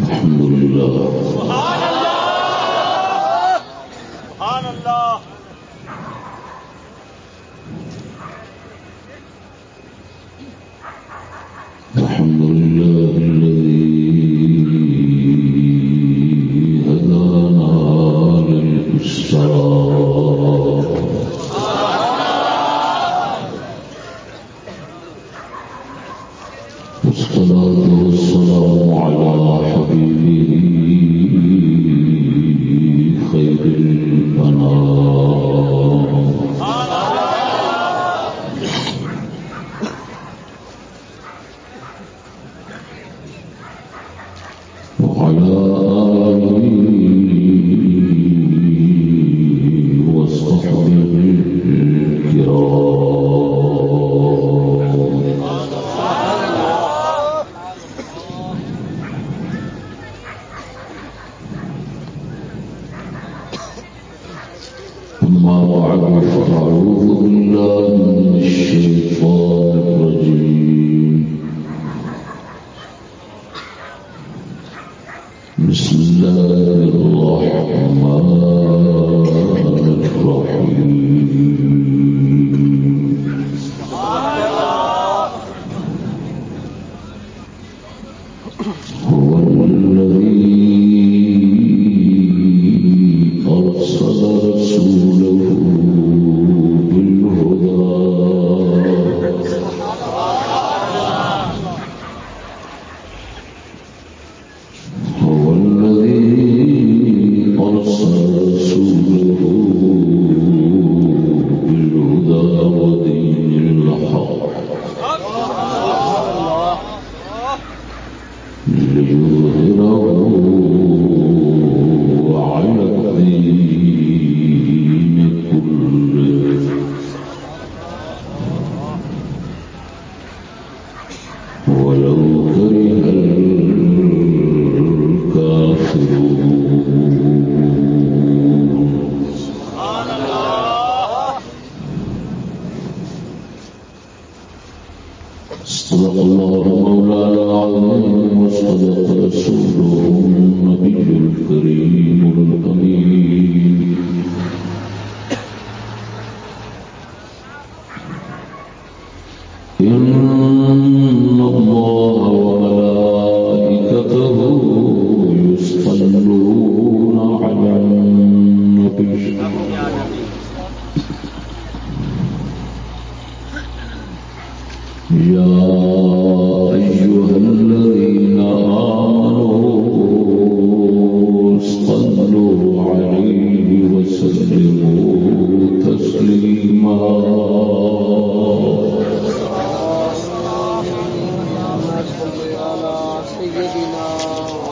الحمد لله.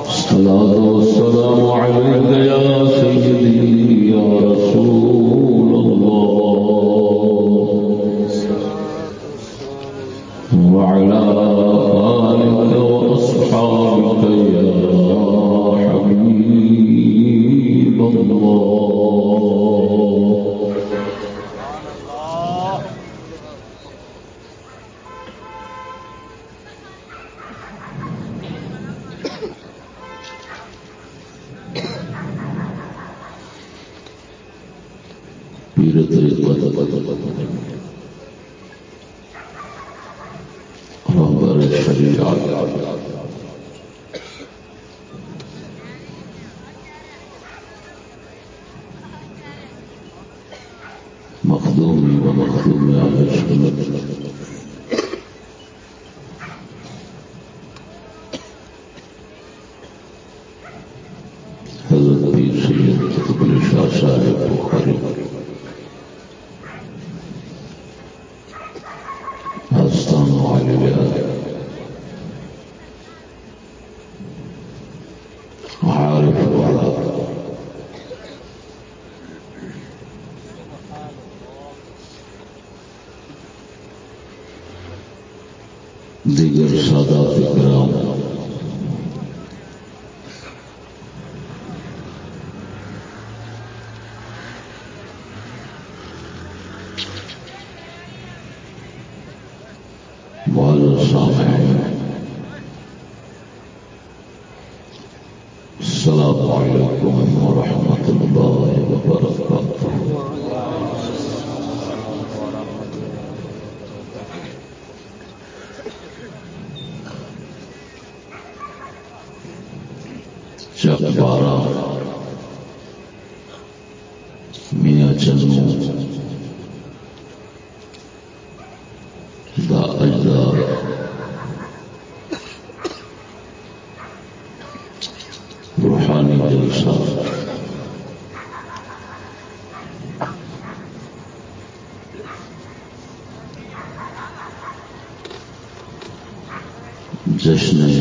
الصلاة والسلام عليك يا سيدي position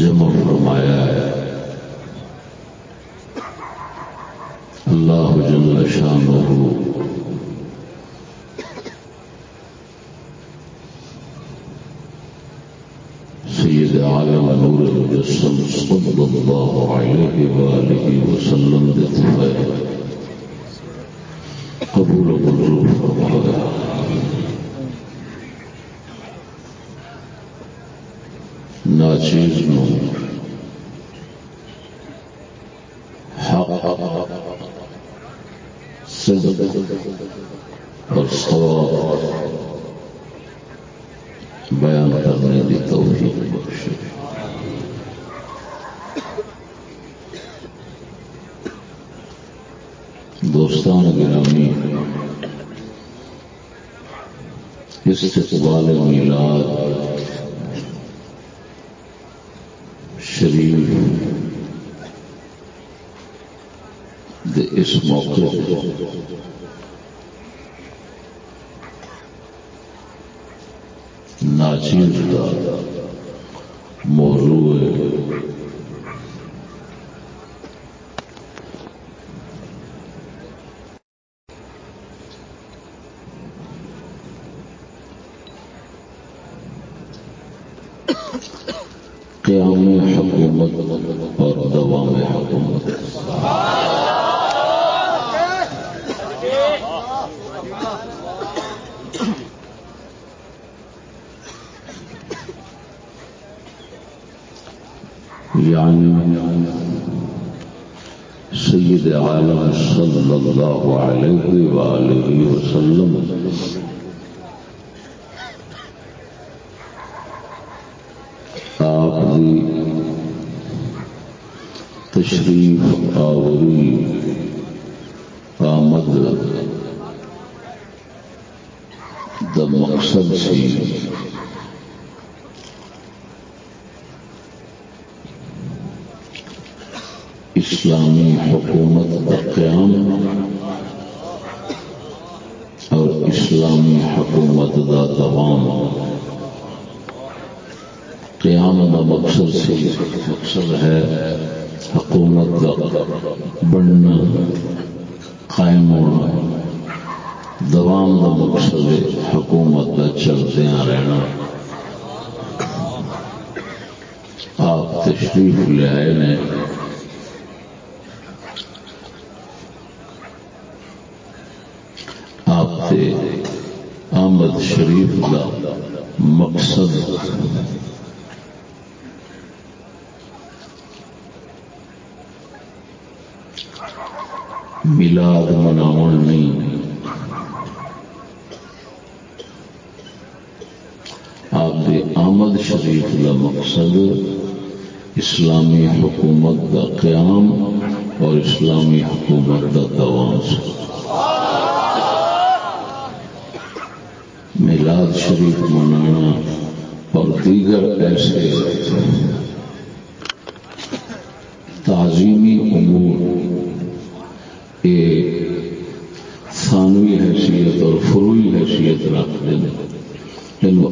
جمع فرمایا ہے اللہ جل شانہ سید عالم نور المجسم صلی اللہ علیہ وآلہ وسلم دے قبول و منظور فرمایا ناچیز نو حق صدق اور ثواب بیان کرنے کی توفیق بخشے دوستان گرامی استقبال میلاد شریف دے اس موقع ناچیر کا موضوع ہے قیام حکومت اور دوام حکومت يعني سيد عالم صلى الله عليه وآله وسلم. آپ دی تشریف آوری آمد دا مقصد سی. اسلامی حکومت کا قیام اسلامی حکومت کا دوام۔ قیام کا مقصد سے مقصد ہے حکومت کا بننا قائم ہونا۔ دوام کا مقصد ہے حکومت کا چلدیا رہنا۔ آپ تشریف لے آئے نے آپ سے آمد شریف کا مقصد ملاد مناو نہیں۔ آپ کے آمد شریف کا مقصد اسلامی حکومت کا قیام اور اسلامی حکومت کا دوام میلاد شریف منانا اور دیگر ایسے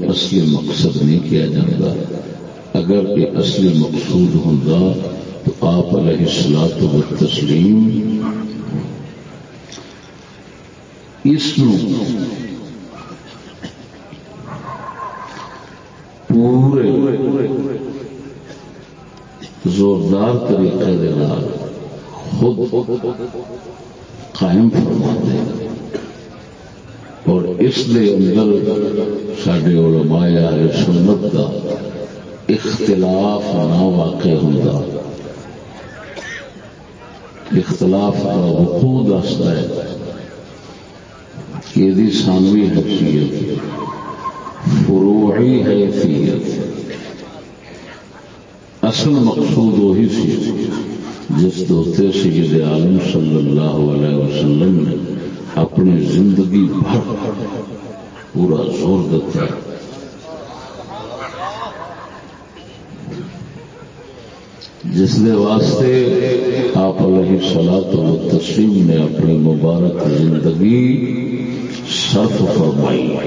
اصلی مقصد نہیں کیا جاتا۔ اگر یہ اصلی مقصود ہوں تو آپ علیہ السلاط و تسلیم اس پورے زوردار طریقے خود قائم فرما دے اور اس دے اندر سڈے علماء اہل سنت کا اختلاف نہ واقع ہوتا اختلاف کا وقوع دستا ہے کہ یہ سانوی حیثیت، فروعی حیثیت۔ اصل مقصود وہی سی جس دوتے سید عالم صلی اللہ علیہ وسلم نے اپنی زندگی بھر پورا زور دیتا ہے۔ جس دے واسطے آپ علیہ سلا تو تسلیم نے اپنی مبارک زندگی صرف فرمائی۔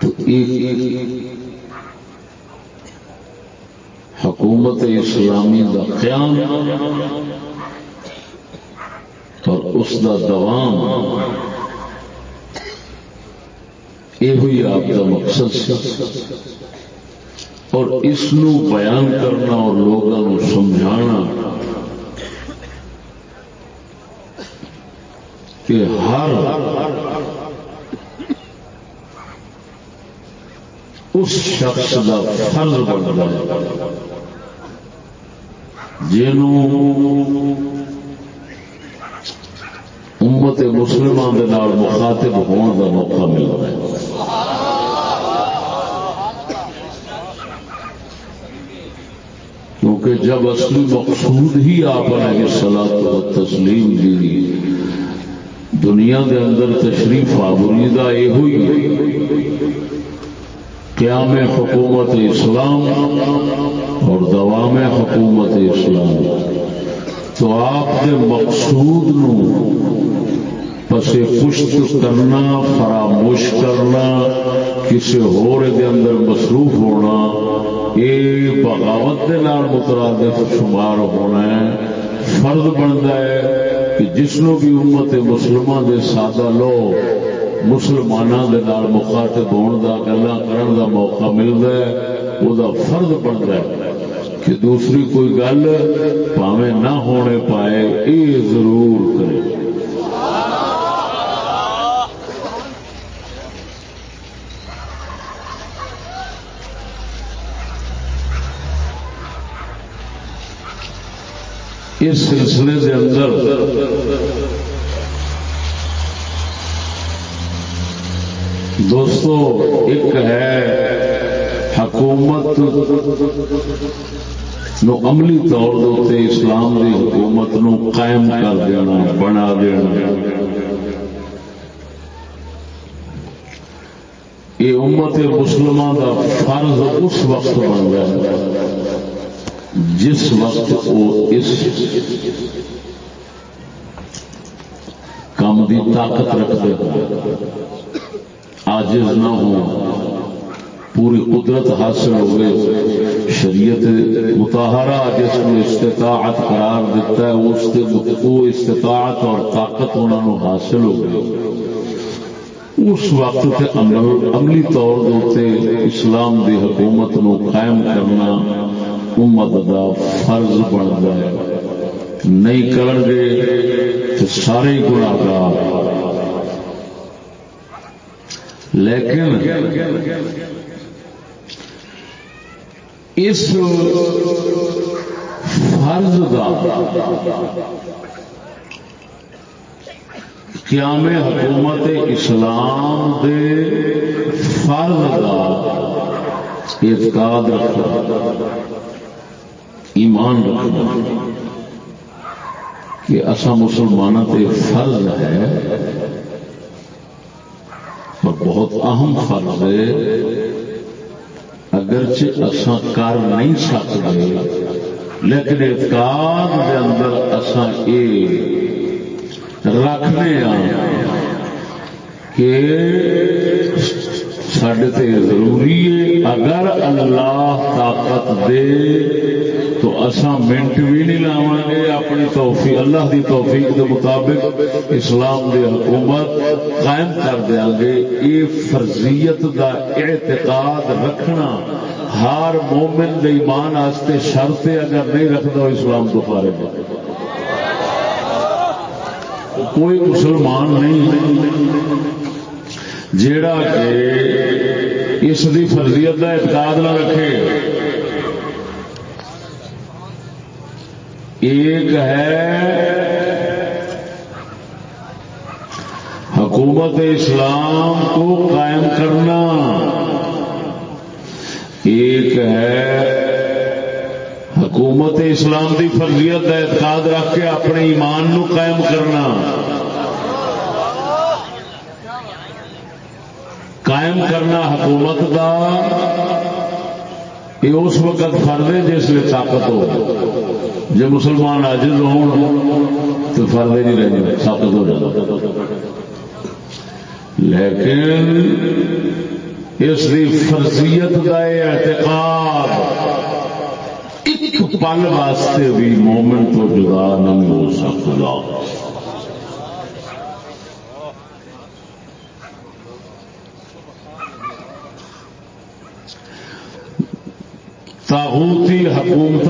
تو ایک حکومت اسلامی دا قیام اور اس دا دوام. یہ آپ کا مقصد سی اور اس بیان کرنا اور لوگوں سمجھانا کہ ہر اس شخص کا فرض بنتا ہے امت مسلمان کے مخاطب ہونے کا موقع ملتا ہے۔ کیونکہ جب اصلی مقصود ہی آپ نے سلا تو تسلیم دی دنیا کے اندر تشریف آبری کا یہ ہوئی قیام حکومت اسلام اور دوام حکومت اسلام۔ تو آپ کے مقصود نو پسے پشت کرنا، فراموش کرنا، کسی اندر مصروف ہونا یہ بغاوت کے مترادف شمار ہونا ہے۔ فرض بنتا ہے کہ جسنوں بھی امت مسلمان دے سادہ لوگ مسلمانوں کے مخاطب ہونے کا گلا کرن کا موقع ملتا ہے وہ فرد بنتا ہے کہ دوسری کوئی گل پاوے نہ ہونے پائے یہ ضرور کرے۔ اس سلسلے کے اندر دوستو، ایک ہے، حکومت نو عملی طور سے اسلام کی حکومت نو قائم کر دینا، بنا دینا۔ یہ امت مسلمان کا فرض اس وقت بن گیا، جس وقت وہ اس کام کی طاقت رکھتے۔ آجز نہ ہو۔ پوری قدرت حاصل ہوئے۔ شریعت متحرہ جس کو استطاعت قرار دیتا ہے، اس کو استطاعت اور طاقت انہوں حاصل ہو گئی۔ اس وقت تے عمل، عملی طور سے اسلام دی حکومت نو قائم کرنا امت دا فرض بنتا ہے۔ نہیں کرن گے تو سارے گناہگار لیکن اس فرض کا قیام حکومت اسلام دے فرض کا اعتقاد رکھنا ایمان رکھنا کہ اصا مسلمانوں تے فرض ہے بہت اہم فرض ہے۔ اگرچہ اصا کر نہیں سکتے لیکن اعتقاد کے اندر اصا یہ رکھنے ہاں کہ سڈے ضروری ہے، اگر اللہ طاقت دے تو اسا منٹ بھی نہیں لاواں گے، اپنی توفیق، اللہ دی توفیق کے مطابق اسلام دی حکومت قائم کر دیا گے۔ یہ فرضیت دا اعتقاد رکھنا ہر مومن دے ایمان آستے شرط اگر نہیں رکھتا اسلام تو فارغ ہے کوئی مسلمان نہیں جیڑا کہ اس دی فرضیت کا اعتقاد نہ رکھے۔ ایک ہے حکومت اسلام کو قائم کرنا، ایک ہے حکومت اسلام کی فرضیت کا اعتقاد رکھ کے اپنے ایمان نو قائم کرنا۔ قائم کرنا حکومت کا یہ اس وقت فرد ہے جس میں طاقت ہو۔ جب مسلمان عاجز ہو تو فرد نہیں رہے ثابت ہو جائے لیکن اس کی فرضیت کا اعتقاد، ایک پل واسطے بھی مومن تو جدا نہیں ہو سکتا۔ تاغوتی حکومت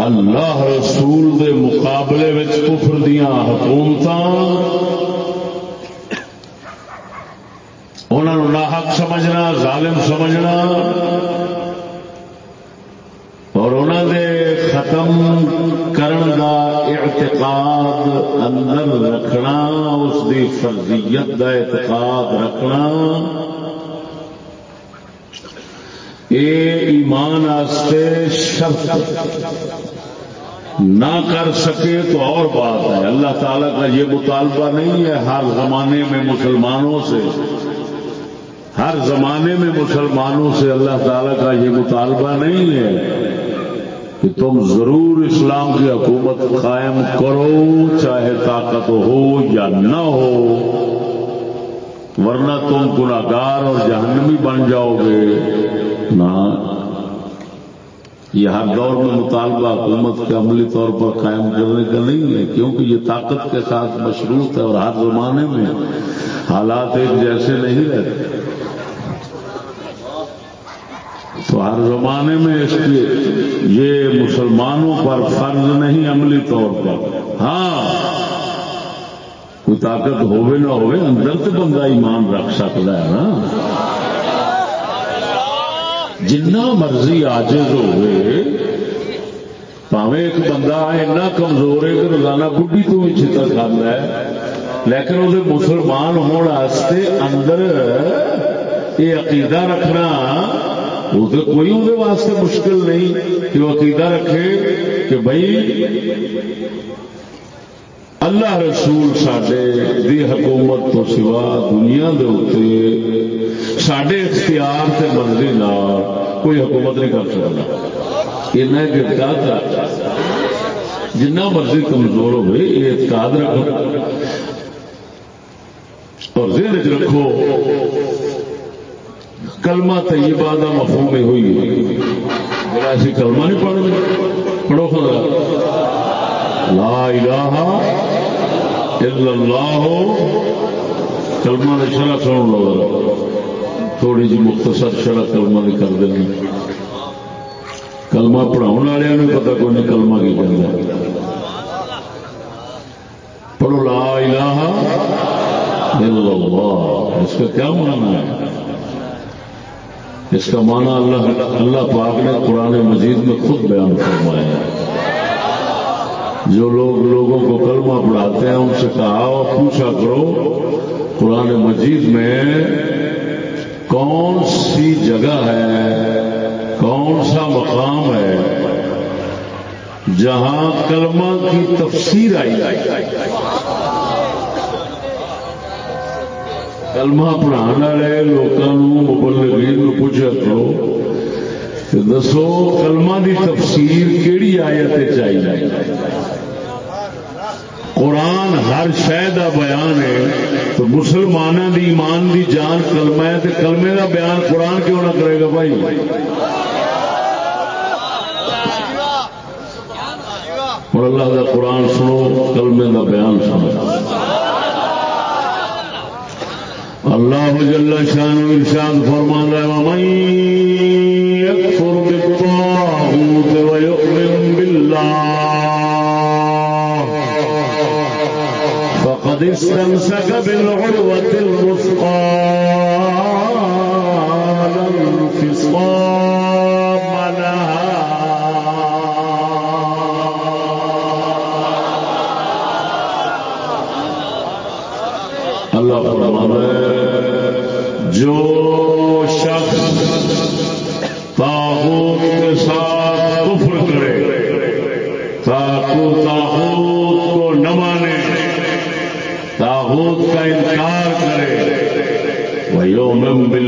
اللہ رسول دے مقابلے میں کفر دیا حکومت انہوں ناحق سمجھنا، ظالم سمجھنا۔ اور انہوں دے ختم کرن دا اعتقاد اندر رکھنا، اس دی فرضیت دا اعتقاد رکھنا۔ یہ ایمان آستے شرط۔ نہ کر سکے تو اور بات ہے۔ اللہ تعالیٰ کا یہ مطالبہ نہیں ہے ہر زمانے میں مسلمانوں سے۔ ہر زمانے میں مسلمانوں سے اللہ تعالیٰ کا یہ مطالبہ نہیں ہے کہ تم ضرور اسلام کی حکومت قائم کرو، چاہے طاقت ہو یا نہ ہو، ورنہ تم گناگار اور جہنمی بن جاؤ گے۔ نہ یہ ہر دور میں مطالبہ حکومت کے عملی طور پر قائم کرنے کا نہیں ہے، کیونکہ یہ طاقت کے ساتھ مشروط ہے اور ہر زمانے میں حالات ایک جیسے نہیں رہتے۔ تو ہر زمانے میں اس کی یہ مسلمانوں پر فرض نہیں عملی طور پر۔ ہاں۔ کوئی طاقت ہوئے نہ ہوئے، اندر تو بندہ ایمان رکھ سکتا ہے نا۔ جنا مرضی آجز ہوئے پاوے ایک بندہ اینا کمزور ہے کہ روزانہ بڈی تو بھی چھتر کھانا ہے لیکن وہ مسلمان ہونے اندر یہ عقیدہ رکھنا وہ تو کوئی وہ واسطے مشکل نہیں کہ وہ عقیدہ رکھے کہ بھائی اللہ رسول سڈے دی حکومت تو سوا دنیا دے سڈے اختیار سے مرضی نہ کوئی حکومت نہیں کر سکتا اعتقاد جنہ مرضی کمزور ہوئے یہ اعتقاد رکھو اور ذہن چ رکھو کلمہ طیبہ دا مفہوم یہ ہوئی میرا ایسی کلمہ نہیں پڑھ پڑھو خدا لا الہ الا اللہ کلمہ نے شرح سن لو تھوڑی جی مختصر شرح کلمہ نہیں کر دینا کلمہ پڑھاؤ والے نے پتا کوئی نہیں کلمہ کی کہنا پڑھو لا الہ الا اللہ اس کا کیا معنی ہے اس کا معنی اللہ اللہ پاک نے قرآن مجید میں خود بیان فرمایا ہے جو لوگ لوگوں کو کلمہ پڑھاتے ہیں، ان سے کہا پوچھا کرو، قرآن مجید میں کون سی جگہ ہے، کون سا مقام ہے جہاں کلمہ کی تفسیر آئی؟ کلمہ پڑھانے والے لوگوں مبلغین پوچھا کرو دسو کلمہ دی تفسیر کیڑی آیت چاہیے قرآن ہر شہ کا بیان ہے تو مسلمانوں دی ایمان دی جان کلمہ ہے تو کلمے دا بیان قرآن کیوں نہ کرے گا بھائی؟ اور اللہ کا قرآن سنو، کلمے دا بیان سنو۔ اللہ جل شان ارشاد فرماتا ہے فقد استمسك بالعروة الوثقى لا انفصام لها. ہے جو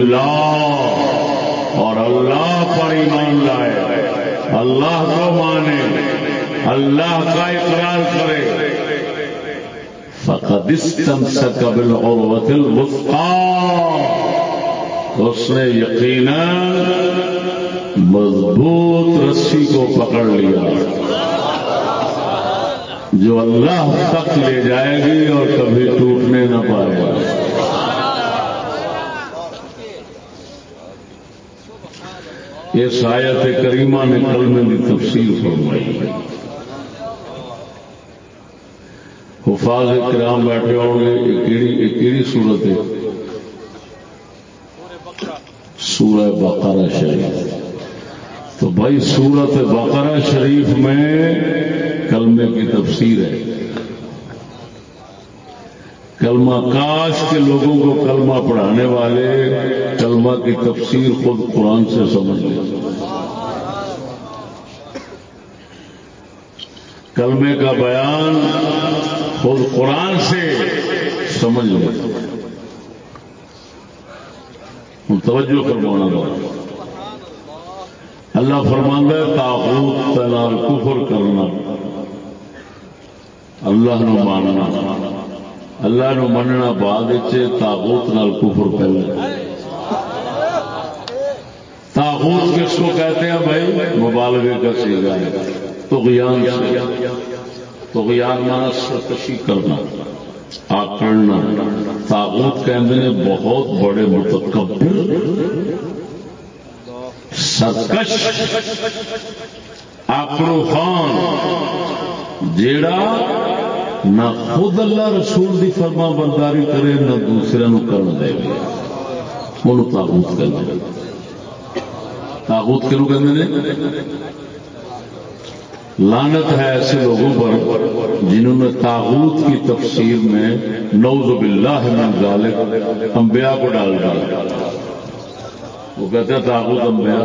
باللہ اور اللہ پر ایمان لائے۔ اللہ کو مانے۔ اللہ کا اقرار کرے۔ فقد استمسك بالعروة الوثقى۔ اس نے یقینا مضبوط رسی کو پکڑ لیا۔ جو اللہ تک لے جائے گی اور کبھی ٹوٹنے نہ پائے۔ گا اس آیت کریمہ نے کلمے کی تفصیل فرمائی حفاظ کرام بیٹھے ہوں گے یہ کیڑی صورت ہے؟ سورہ بقرہ شریف۔ تو بھائی، سورت بقرہ شریف میں کلمے کی تفسیر ہے۔ کلمہ کاش کے لوگوں کو کلمہ پڑھانے والے کلمہ کی تفسیر خود قرآن سے سمجھ لیں۔ کلمے کا بیان خود قرآن سے سمجھ لیں۔ توجہ فرمانا بات اللہ فرماندہ تاغوت تنال کفر کرنا۔ اللہ نو ماننا۔ اللہ نو مننا بعد تاغوت نال کفر پہلے تاغوت کس کو کہتے ہیں بھائی؟ مبالغے کا سیگا ہے۔ تو غیان تو غیان مانا سرکشی کرنا، آکڑنا۔ تاغوت کہتے ہیں بہت بڑے متکبر۔ سرکش۔ آکڑو خان، جیڑا نہ خود اللہ رسول دی فرما برداری کرے، نہ دوسرے نو کرنا دے گا وہ تاغوت کہتے تاغوت کیوں کہتے لانت ہے ایسے لوگوں پر جنہوں نے تاغوت کی تفسیر میں نوز باللہ من ذالک انبیاء کو ڈال دیا۔ وہ کہتے ہیں تاغوت انبیاء،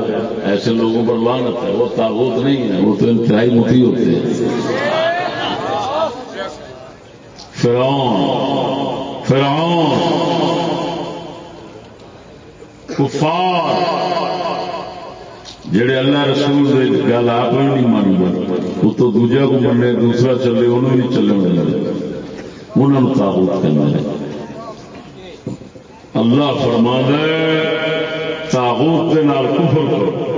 ایسے لوگوں پر لانت ہے۔ وہ تاغوت نہیں ہے، وہ تو انتہائی متی ہوتے ہیں۔ فرعون فرعون، کفار، جڑے اللہ رسول گل آپ نہیں مانتے وہ تو دوجا کو منے دوسرا چلے، انہوں نہیں چلنے لگے۔ انہوں نے تابوت کرنا ہے۔ اللہ فرما دے تاغوت کے نال کفر کرو۔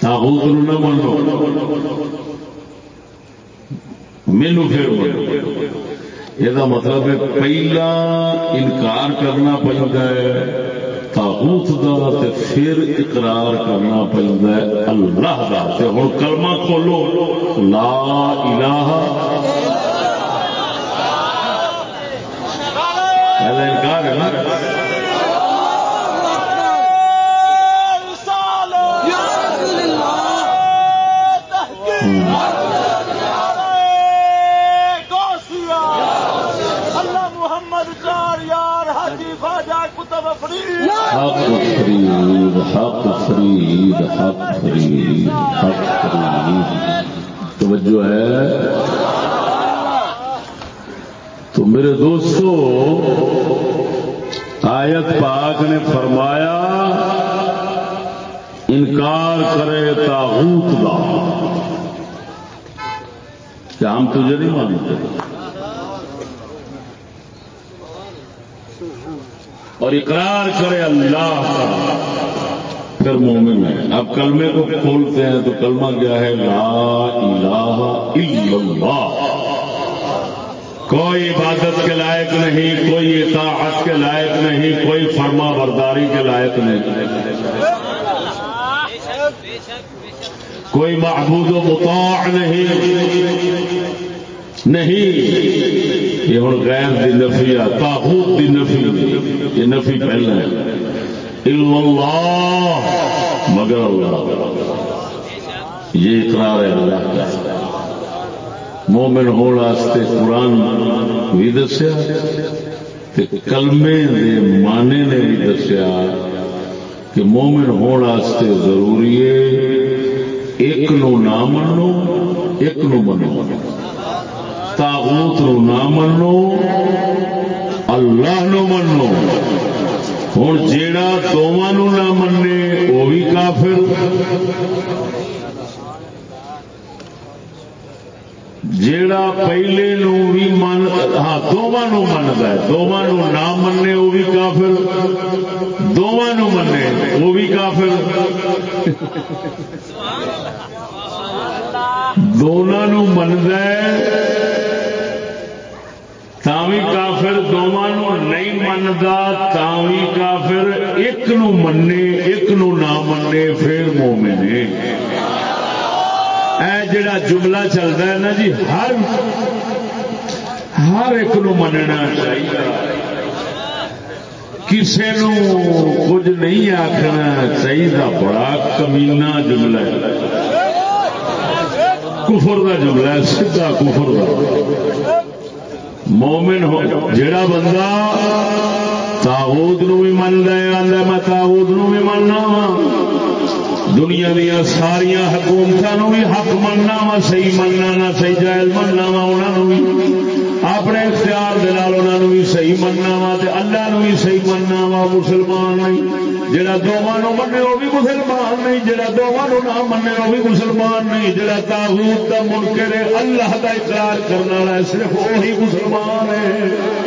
تاغوت نہ منو مینو پھر یہ مطلب ہے پہلا انکار کرنا پڑتا ہے تاغوت دا تے پھر اقرار کرنا پڑتا ہے۔ اللہ دا تے ہوں کلمہ کھولو۔ لا الہ پہلا انکار ہے نا۔ حق فرید حق فرید حق فرید حق فرید. توجہ ہے؟ تو میرے دوستو، آیت پاک نے فرمایا، انکار کرے تاغوت کا کیا ہم تجھے نہیں مانتے؟ اور اقرار کرے اللہ کا۔ پھر مومن ہے۔ اب کلمے کو کھولتے ہیں تو کلمہ کیا ہے؟ لا الہ الا اللہ۔ کوئی عبادت کے لائق نہیں، کوئی اطاعت کے لائق نہیں، کوئی فرما برداری کے لائق نہیں۔ کوئی معبود و مطاع نہیں۔ نہیں، یہ ہوں غیر دی نفی ہے تاحود دی نفی۔ یہ نفی پہلے ہے۔ اللہ، مگر اللہ۔ یہ اقرار ہے اللہ کا۔ مومن ہونے قرآن بھی دسیا کلمے دے مانے نے بھی دسیا کہ مومن ہونے ضروری ہے ایک نو نہ منو، ایک نو منو۔ تاغوت نو نہ منو اللہ نو منو ہوں جیڑا دونوں نہ منے وہ بھی کافر۔ جیڑا پہلے نو بھی من ہاں دونوں منتا ہے۔ دونوں نہ منے وہ بھی کافر۔ دونوں منے وہ بھی کافر۔ دونوں منتا ہے۔ تاوی کافر دونوں نہیں منتا تاوی کافر ایک نو منے، ایک نو نہ منے، پھر مومنے اے جڑا جملہ چلتا ہے نا جی ہر ہر ایک نو مننا چاہیے۔ کسی نو کچھ نہیں آخنا چاہیے بڑا کمینا جملہ ہے۔ کفر کا جملہ ہے، سیدھا کفر کا مومن ہو جڑا بندہ تاغوت نو بھی من رہا آدھا میں تاغوت نو بھی مننا وا دنیا دیا ساریا حکومتوں بھی حق مننا وا صحیح مننا نہ صحیح جائز مننا وا انہوں بھی۔ اپنے اختیار دلال انہوں بھی صحیح مننا وا اللہ نو بھی صحیح مننا وا، مسلمان نہیں جڑا دونوں منے وہ بھی مسلمان نہیں جڑا دونوں نہ منے وہ بھی مسلمان نہیں جڑا تاغوت کا منکر ہے، اللہ کا اقرار کرنے والا صرف وہی مسلمان ہے۔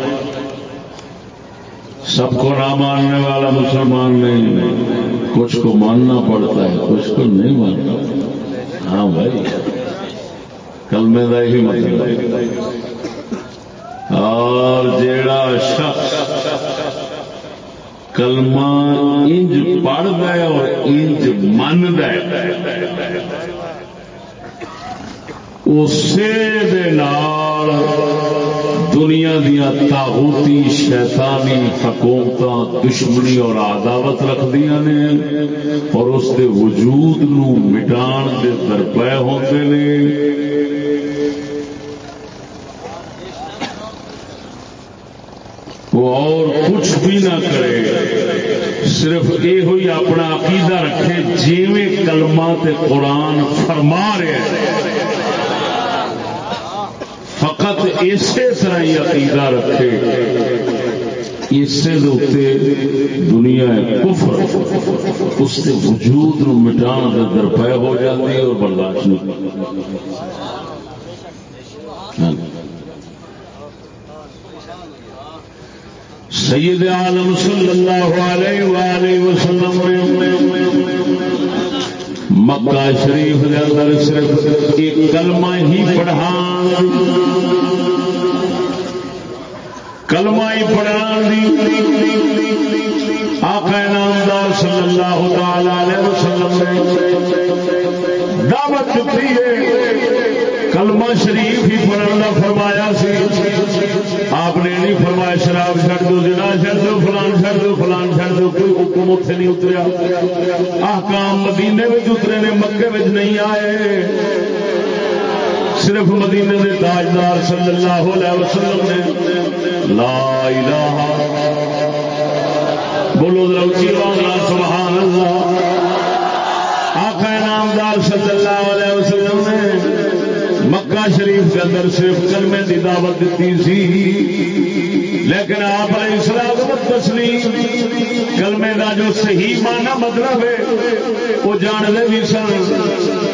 سب کو نہ ماننے والا مسلمان نہیں کچھ کو ماننا پڑتا ہے، کچھ کو نہیں ماننا۔ ہاں بھائی، کلمے کا یہی مطلب اور جیڑا شخص کلمہ انج پڑھتا ہے اور انج من اسی دنیا دیا تاغوتی شیطانی حکومت دشمنی اور عداوت رکھدیا نے اور اس کے وجود نو مٹان کے درپے ہوتے نے۔ وہ اور کچھ بھی نہ کرے، صرف یہ ہوئی اپنا عقیدہ رکھے، جیویں کلمہ تے قرآن فرما رہے فقط اسی طرح ہی عقیدہ رکھے۔ اسے دنیا کفر۔ اس کے وجود نو مٹان کے درپے ہو جاتی ہے اور برداشت نہیں۔ ہاں۔ سید عالم صلی اللہ علیہ وآلہ وسلم مکہ شریف کے اندر صرف ایک کلمہ ہی پڑھا کلمہ ہی پڑھان دی آقا نامدار صلی اللہ تعالی علیہ وسلم نے دعوت دیتی ہے کلمہ شریف ہی پڑھن کا فرمایا سی آپ نے نہیں فرمایا شراب چھڑ دو جنا چھڑ دو، فلان چھڑ دو، فلان چھڑ دو، کوئی حکم اتنے نہیں اتریا۔ آکام مدینے میں اترے نے، مکے میں نہیں آئے۔ صرف مدینے کے تاجدار صلی اللہ علیہ وسلم نے۔ لا الہ۔ بولو روچی والا سبحان اللہ۔ آقا نامدار صلی اللہ علیہ وسلم نے۔ مکہ شریف کے اندر صرف کلمے کی دعوت دیتی سی، لیکن آپ علیہ السلام تسلیم، کلمے کا جو صحیح مانا مطلب ہے، وہ جانتے بھی سن،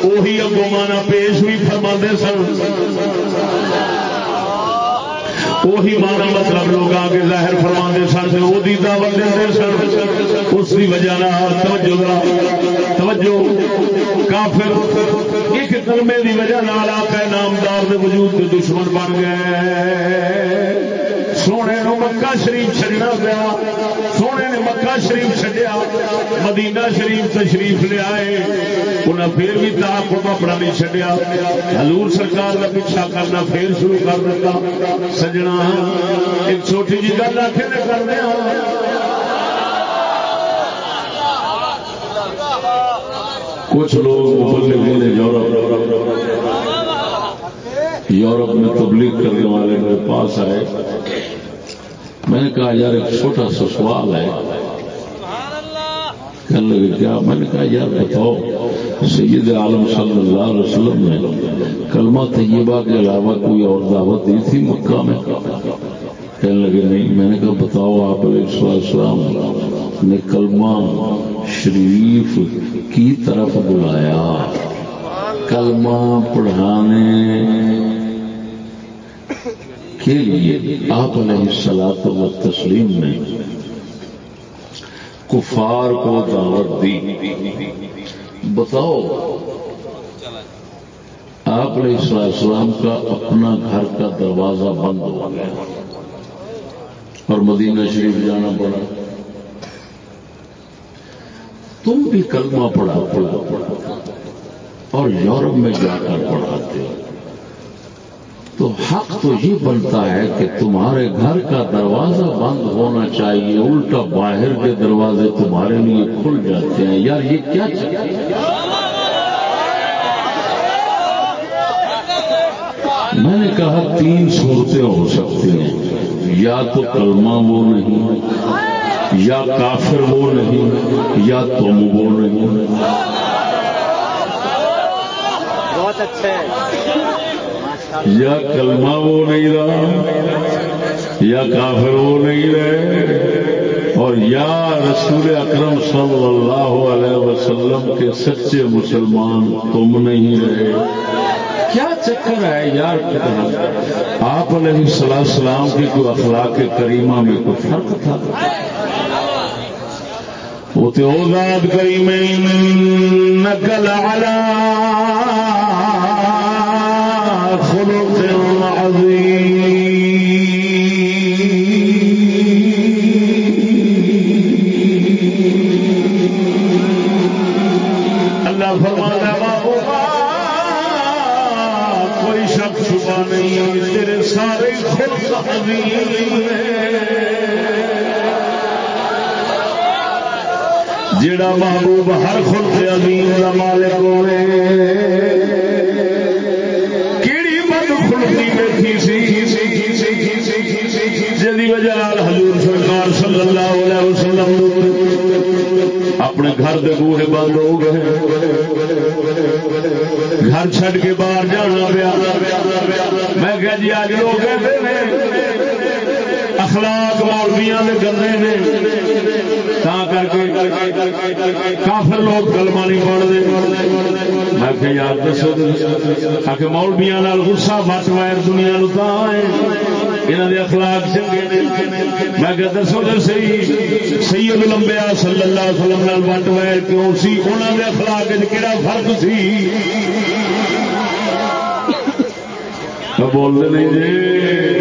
وہی اگو مانا پیش بھی فرما سن۔ وہی مانا مطلب لوگ آگے ظاہر فرما سن وہ دعوت دے سن۔ اس کی وجہ توجہ توجہ۔ کافر ایک کلمے کی وجہ آ نامدار وجود کے دشمن بن گئے۔ سونے نو مکہ شریف چڈنا پیا۔ سونے نے مکہ شریف چڈیا مدینہ شریف تشریف لیا انہیں پھر بھی تعاقب اپنا نہیں چڈیا حضور سرکار کا پیچھا کرنا پھر شروع کر دیتا۔ سجنا، ایک چھوٹی جی گل آخر کرنے کچھ لوگ مبلغین یورپ یورپ میں تبلیغ کرنے والے میرے پاس آئے۔ میں نے کہا، یار، ایک چھوٹا سا سوال ہے۔ کہنے لگے، کیا؟ میں نے کہا، یار، بتاؤ، سید عالم صلی اللہ علیہ وسلم نے کلمہ طیبہ کے علاوہ کوئی اور دعوت دی تھی مکہ میں؟ کہنے لگے، نہیں۔ میں نے کہا، بتاؤ، آپ علیہ السلام نے کلمہ شریف کی طرف بلایا۔ کلمہ پڑھانے کے لیے آپ علیہ سلاط و تسلیم نے کفار کو دعوت دی۔ بتاؤ، آپ علیہ السلام کا اپنا گھر کا دروازہ بند ہو گیا اور مدینہ شریف جانا پڑا۔ تم بھی کلمہ پڑھا پڑھا پڑھا اور یورپ میں جا کر پڑھاتے ہو۔ تو حق تو یہ بنتا ہے کہ تمہارے گھر کا دروازہ بند ہونا چاہیے، الٹا باہر کے دروازے تمہارے لیے کھل جاتے ہیں۔ یار، یہ کیا چاہیے میں نے کہا تین صورتیں ہو سکتی ہیں۔ یا تو کلمہ وہ نہیں، یا کافر وہ نہیں، یا تم وہ نہیں۔ بہت اچھے یا کلمہ وہ نہیں رہا، یا کافر وہ نہیں رہے، اور یا رسول اکرم صلی اللہ علیہ وسلم کے سچے مسلمان تم نہیں رہے۔ کیا چکر ہے یار آپ علیہ السلام کی کوئی اخلاق کریمہ میں کوئی فرق تھا۔ وہ تو ذات کریم نقل علی خلق عظیم جڑا محبوب ہر خلق عظیم کا مالک ہوئے، کیڑی بد خلقی بیٹھی سی؟ جی وجہ حضور سرکار صلی اللہ علیہ وسلم اپنے گھر دے بوہے بند ہو گئے۔ گھر چھڈ کے باہر جانا پیا۔ میں کہ جی اج لوگ اخلاق مولویاں دے گندے نے۔ تا کر کے کافر لوگ کلمہ نہیں پڑھتے۔ میں کہ یار دسو آ مولویاں نال غصہ مت وائر دنیا نو تا ہے انہاں دے اخلاق چنگے نے۔ میں کہ دسو تے صحیح۔ سید لمبیا صلی اللہ علیہ وسلم نال وٹ وائر کیوں سی؟ انہاں دے اخلاق وچ کیڑا فرق سی؟ بولتے نہیں جی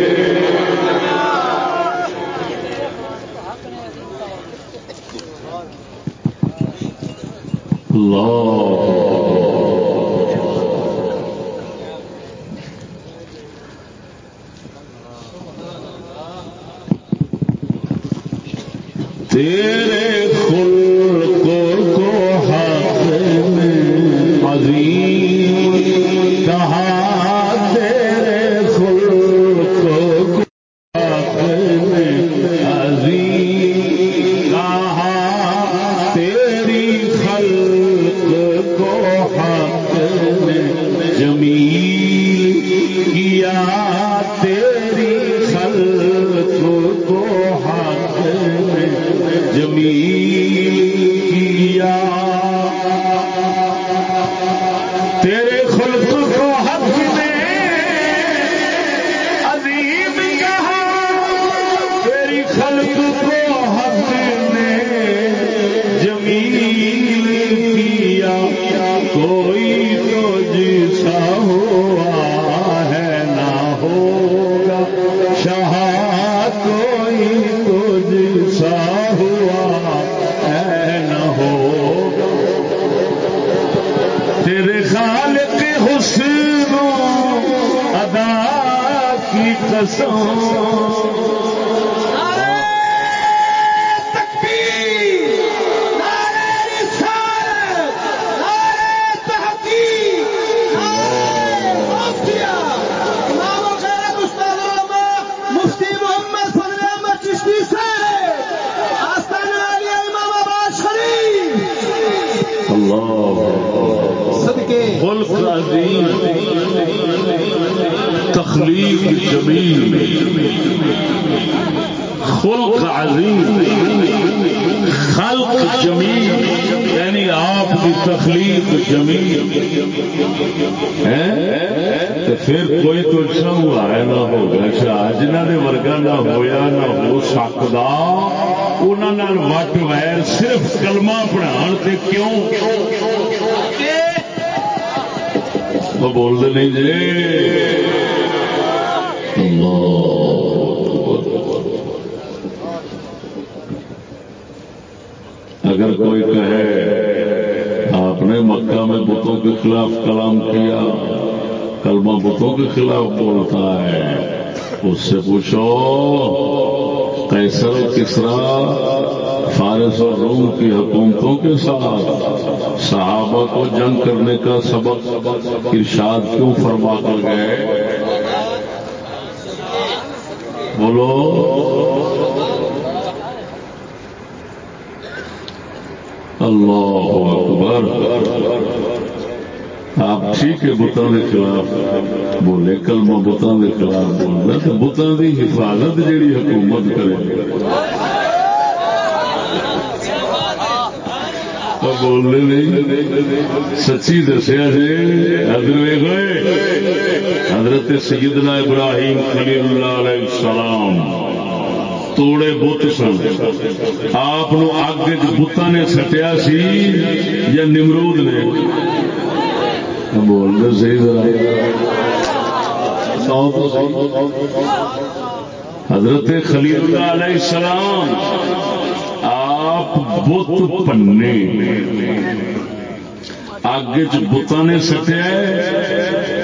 تیرے حضرت سیدنا ابراہیم خلیل اللہ علیہ السلام۔ توڑے بت سن۔ آپ اگ بتان نے سٹیا سی یا نمرود نے؟ بول دے صحیح حضرت خلیل اللہ علیہ السلام، آپ بت پنے۔ اگ چتان نے سٹیا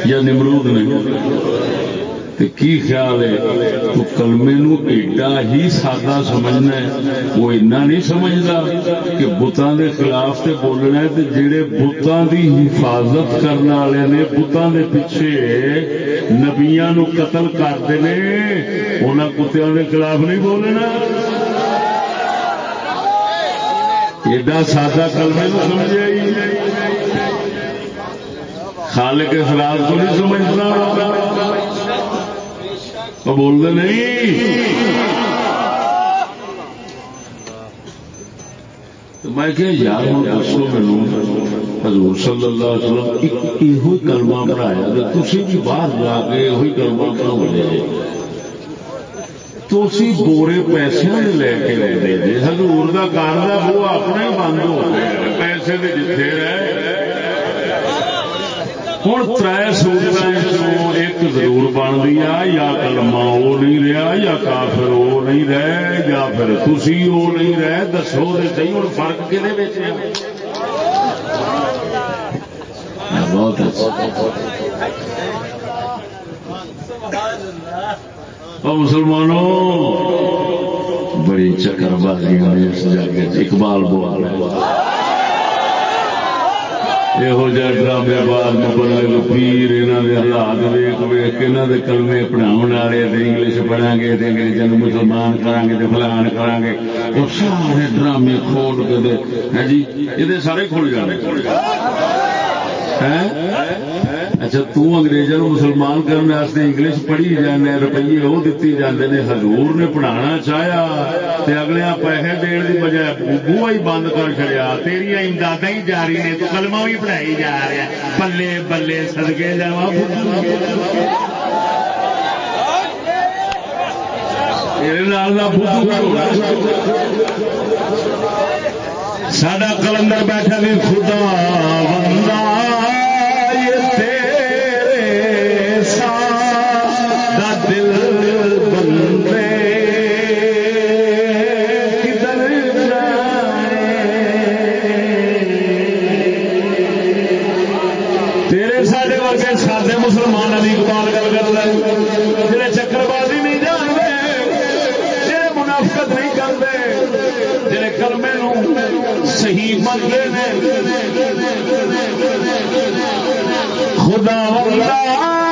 یا نمرود نے؟ تے کی خیال ہے؟ تو کلمے نو ایڈا ہی سادہ سمجھنا ہے، وہ اینا نہیں سمجھدا کہ بتاں دے خلاف تے بولنا ہے تے جڑے بتاں دی حفاظت کرنے والے نے، بتاں دے پیچھے نبیاں نو قتل کرتے نے، انہاں کتیاں دے خلاف نہیں بولنا۔ ایڈا سادہ کلمے نو سمجھے ہی۔ خالق کے خلاف تو نہیں سمجھنا وہ بولتے نہیں۔ میں کہ یار ہوں دسو مینو حضور صلی اللہ علیہ وسلم یہ کلمہ پڑھایا تھی بھی باہر جا کے یہ کلمہ پڑھاؤ جی تھی بورے پیسے لے کے لے دے۔ جی ہزور کا کار وہ اپنا ہی بند ہو گیا پیسے جتنے رہے۔ ہوں تر سوچوں ایک ضرور بن گیا یا کلمہ وہ نہیں رہا یا کافر وہ نہیں رہے یا پھر تھی وہ نہیں رہے دسو تو صحیح ہوں فرق کہ بہت اچھا مسلمانوں بڑی چکر بازی ہوئی اس جگہ اقبال بوال یہو جہ ڈرامے بعد مبلغ پیر انہوں نے حالات ویخ ویخ کے انہوں کے کلمے پڑھاؤ والے انگلش پڑھا گے انگریزوں مسلمان کریں گے فلان کریں گے وہ سارے ڈرامے کھول کے ہاں جی یہ سارے کھل جانے اچھا تنگریزوں مسلمان کرنے انگلش پڑھی جانے روپیے وہ دیتی جانے نے حضور نے پڑھانا چاہیا تے اگلے پیسے دن کی بجائے بوا ہی بند کر چڑیا تیریا امداد ہی جاری نے، تو کلمہ بھی پڑھائی جا رہا بلے بلے سدکے جا سڈا کلندر بیٹھا بھی خدا نہیں مرد خدا, خدا, خدا, خدا, خدا, خدا, خدا, خدا, خدا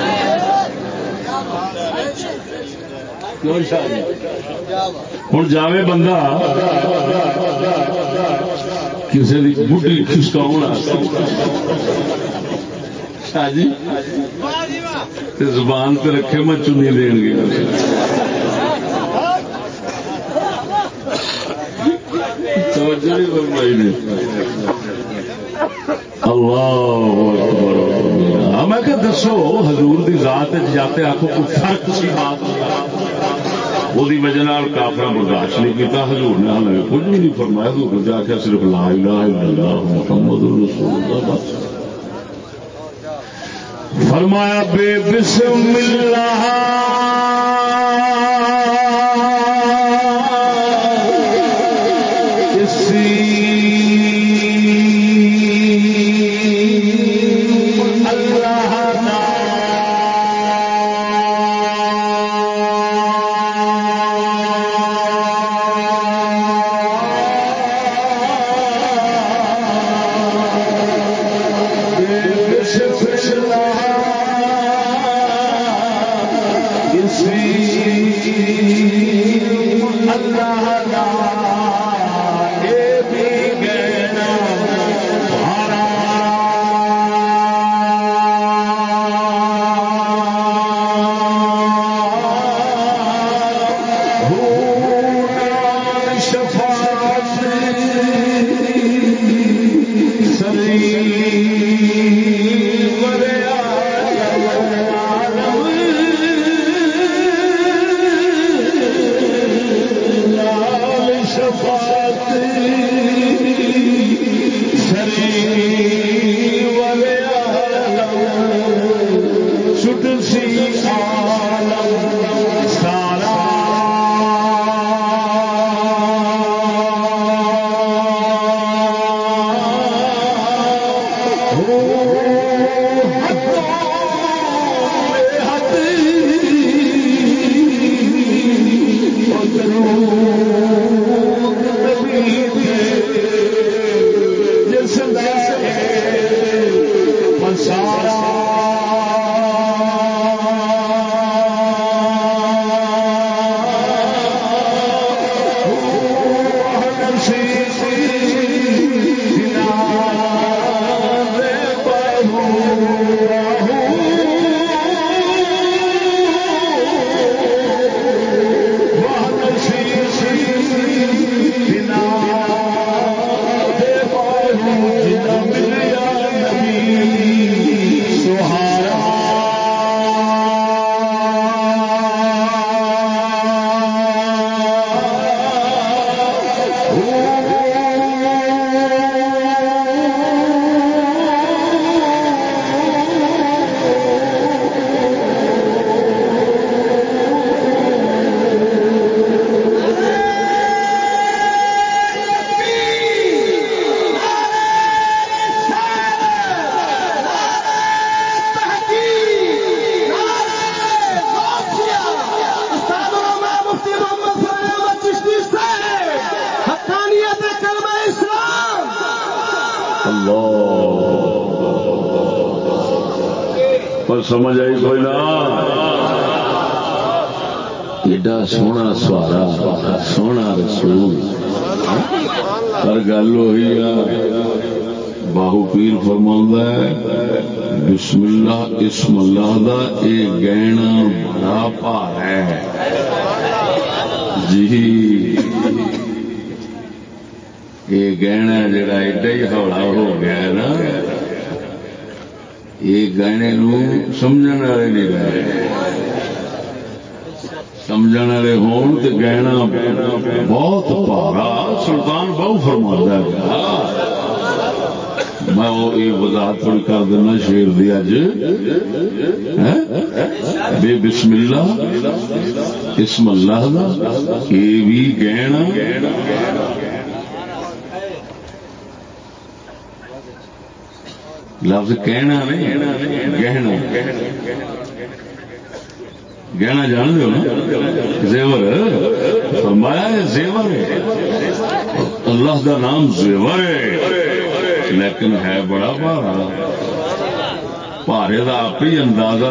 ہوں جاوے بندہ کسی کی بڑھی کھسکاؤ جی زبان پہ رکھے میں چنی دین گے اللہ ہاں، میں کہ دسو، حضور دی ذات جاتے آخو کوئی فرق سی بات۔ وہی وجہ کافر برداشت نہیں کیا حضور نے ہمیں کچھ بھی نہیں فرمایا، حضور نے آخیا صرف لا الہ الا اللہ محمد رسول اللہ بس۔ فرمایا، بے بسم اللہ۔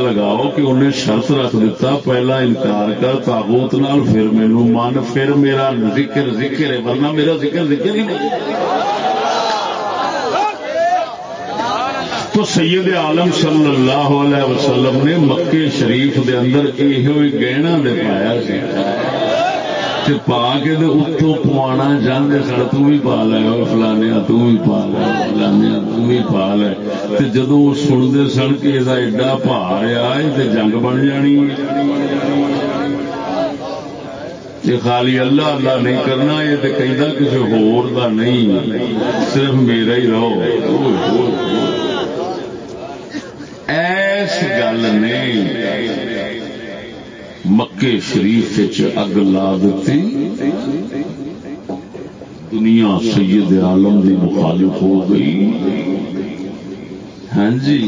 لگاؤ کہ انہیں شرط رکھ دیتا، پہلا انکار کر، تاغوت نال پھر مینو من، پھر میرا ذکر ذکر ہے، ورنہ میرا ذکر ذکر ہی نہیں۔ تو سید عالم صلی اللہ علیہ وسلم نے مکے شریف دے اندر یہ گہنا دے پایا سی پا کے اتوں پوانا چاہتے سر تھی پا لے فلانے تھی پا لے فلانے تھی پا لے۔ جدو سنتے سن کہ یہ ایڈا پا رہا ہے جنگ بن جانی۔ یہ خالی اللہ اللہ نہیں کرنا، یہ تو کہہ کسی ہور دا نہیں۔ صرف میرا ہی رہو۔ ایس گل نے مکے شریف اگ لا دیتی دنیا سید عالم دی مخالف ہو گئی۔ ہاں جی۔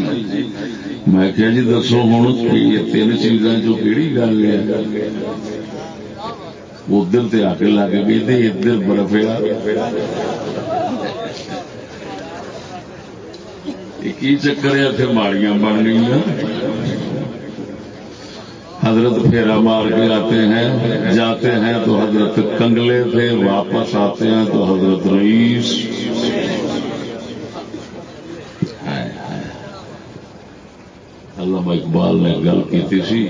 میں کیا جی دسو ہوں یہ تین چیزاں جو کہڑی گل ہے؟ ادھر تے آ کے لگ گئی ادھر برف کی چکر ہے؟ اتنے ماڑیاں بن گئی حضرت پھیرا مار کے آتے ہیں، جاتے ہیں تو حضرت کنگلے تھے واپس آتے ہیں تو حضرت رئیس۔ علامہ اقبال نے گل کی سی۔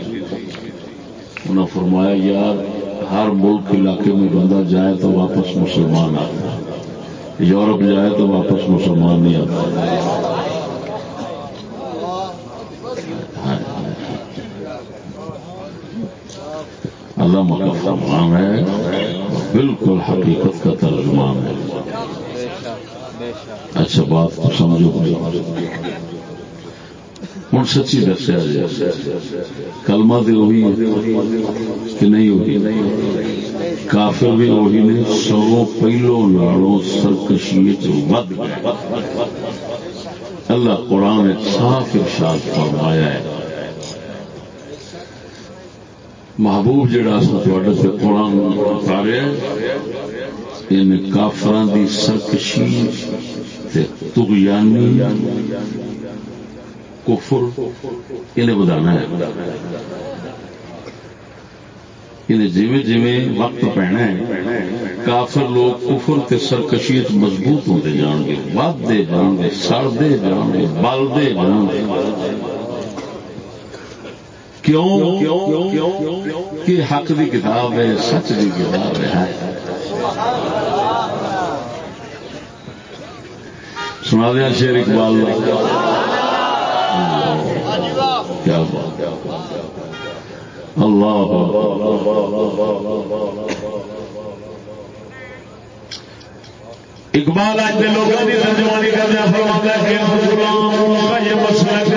انہوں فرمایا، یار، ہر ملک علاقے میں بندہ جائے تو واپس مسلمان آتا یورپ جائے تو واپس مسلمان نہیں آتا۔ علامہ کا فرمان ہے، بالکل حقیقت کا ترجمان ہے۔ اچھا بات کو سمجھو۔ ہوں سچی دسیا جائے کلمہ بھی وہی کہ نہیں ہوگی کافر بھی وہی نے سو پہلو نالوں سرکشی ود اللہ قرآن صاف ارشاد فرمایا ہے۔ محبوب جڑا سو تھوڑے سے قرآن اتارے ان یعنی کافران دی سرکشی تے تغیانی کفر انہیں بدانا ہے۔ انہیں جیویں جیویں وقت پینا ہے، کافر لوگ کفر تے سرکشی مضبوط ہوتے جان گے ودتے جان گے سڑتے جان گے بلتے جان گے کیوں؟ کہ حق دی کتاب ہے، سچ دی کتاب ہے۔ سنا دیا شیر اقبال کیا اللہ اقبال آج کے لوگوں کی ترجمانی کرنا فرماتا ہے کہ غلاموں کا یہ مسلک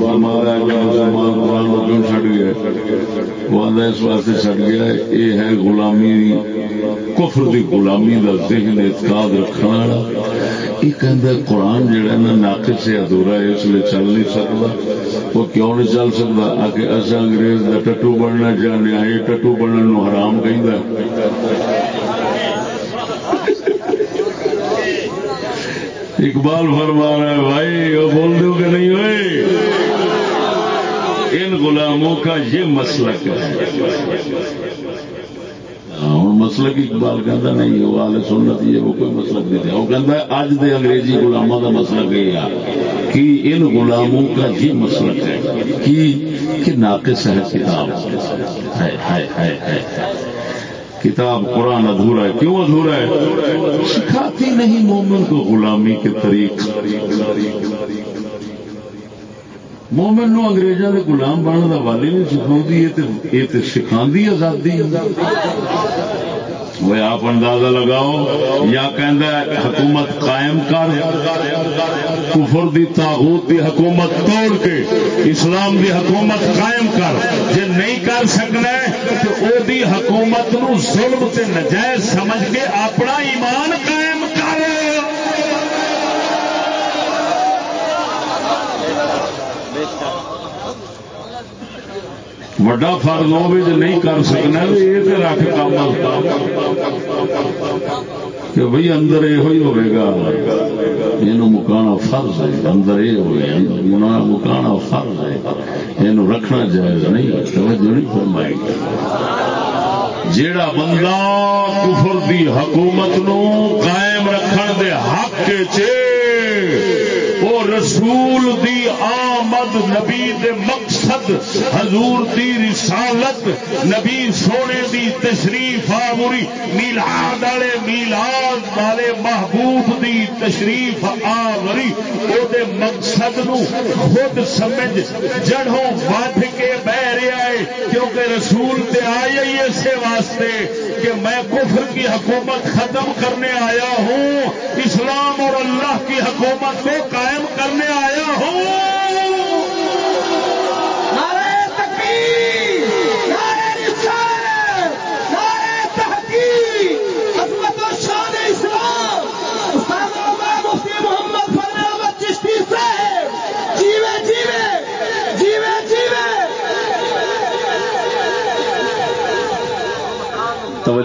فرمایا کہ مسلمان قرآن گیا وہ اس واسطے گیا ہے غلامی کفر دی غلامی دا ذہن اعتقاد والا کہندا قرآن جڑا نا ناقص سے ادھورا ہے اس لیے چل نہیں سکتا وہ کیوں نہیں چل سکتا آ کے اصا انگریز دا ٹٹو بننا چاہنے یہ ٹٹو بننے نو حرام کہندا اقبال فرما رہا ہے، بھائی، وہ بول دو کہ نہیں ہوئے؟ ان غلاموں کا یہ مسلک ہے۔ ہاں، ہوں مسلک اقبال کہتا نہیں، وہ آل سنت یہ وہ کوئی مسلک نہیں تھا وہ کہتا ہے اج دے انگریزی غلاموں کا مسلک یہ ہے کہ ان غلاموں کا یہ مسلک ہے کہ ناقص ہے کتاب۔ کتاب قرآن ادھورا ہے۔ کیوں ادھورا ہے؟ سکھاتی نہیں مومن کو غلامی کے طریق۔ مومن نو انگریزوں کے غلام بننے کا والی نہیں سکھا یہ تو سکھا آزادی۔ وہ آپ اندازہ لگاؤ، یا کہ حکومت قائم کر، کفر دی تاغوت دی حکومت توڑ کے، اسلام دی حکومت قائم کر۔ جے نہیں کر سکنا تو او دی حکومت نو ظلم تے نجائز سمجھ کے اپنا ایمان کر وڈا فرض ہو بھی جو نہیں کر سکنا، یہ تو رکھ کام کہ بھائی اندر یہ ہوئے گا۔ یہ مکانا فرض ہے، اندر یہ ہوئے مکانا فرض ہے۔ یہ رکھنا جائز نہیں، توجہ نہیں فرمائے گا جیڑا بندہ کفر دی حکومت نو قائم رکھن دے حق چے وہ رسول دی آمد نبی دے مقصد، حضور دی رسالت، نبی سونے دی تشریف آوری میلاد والے میلاد والے محبوب دی تشریف آوری او دے مقصد نو خود سمجھ، جڑوں وڈ کے بہ رہا ہے، کیونکہ رسول تے آیا ہی اسے واسطے کہ میں کفر کی حکومت ختم کرنے آیا ہوں، اسلام اور اللہ کی حکومت کو قائم کرنے آیا ہوں۔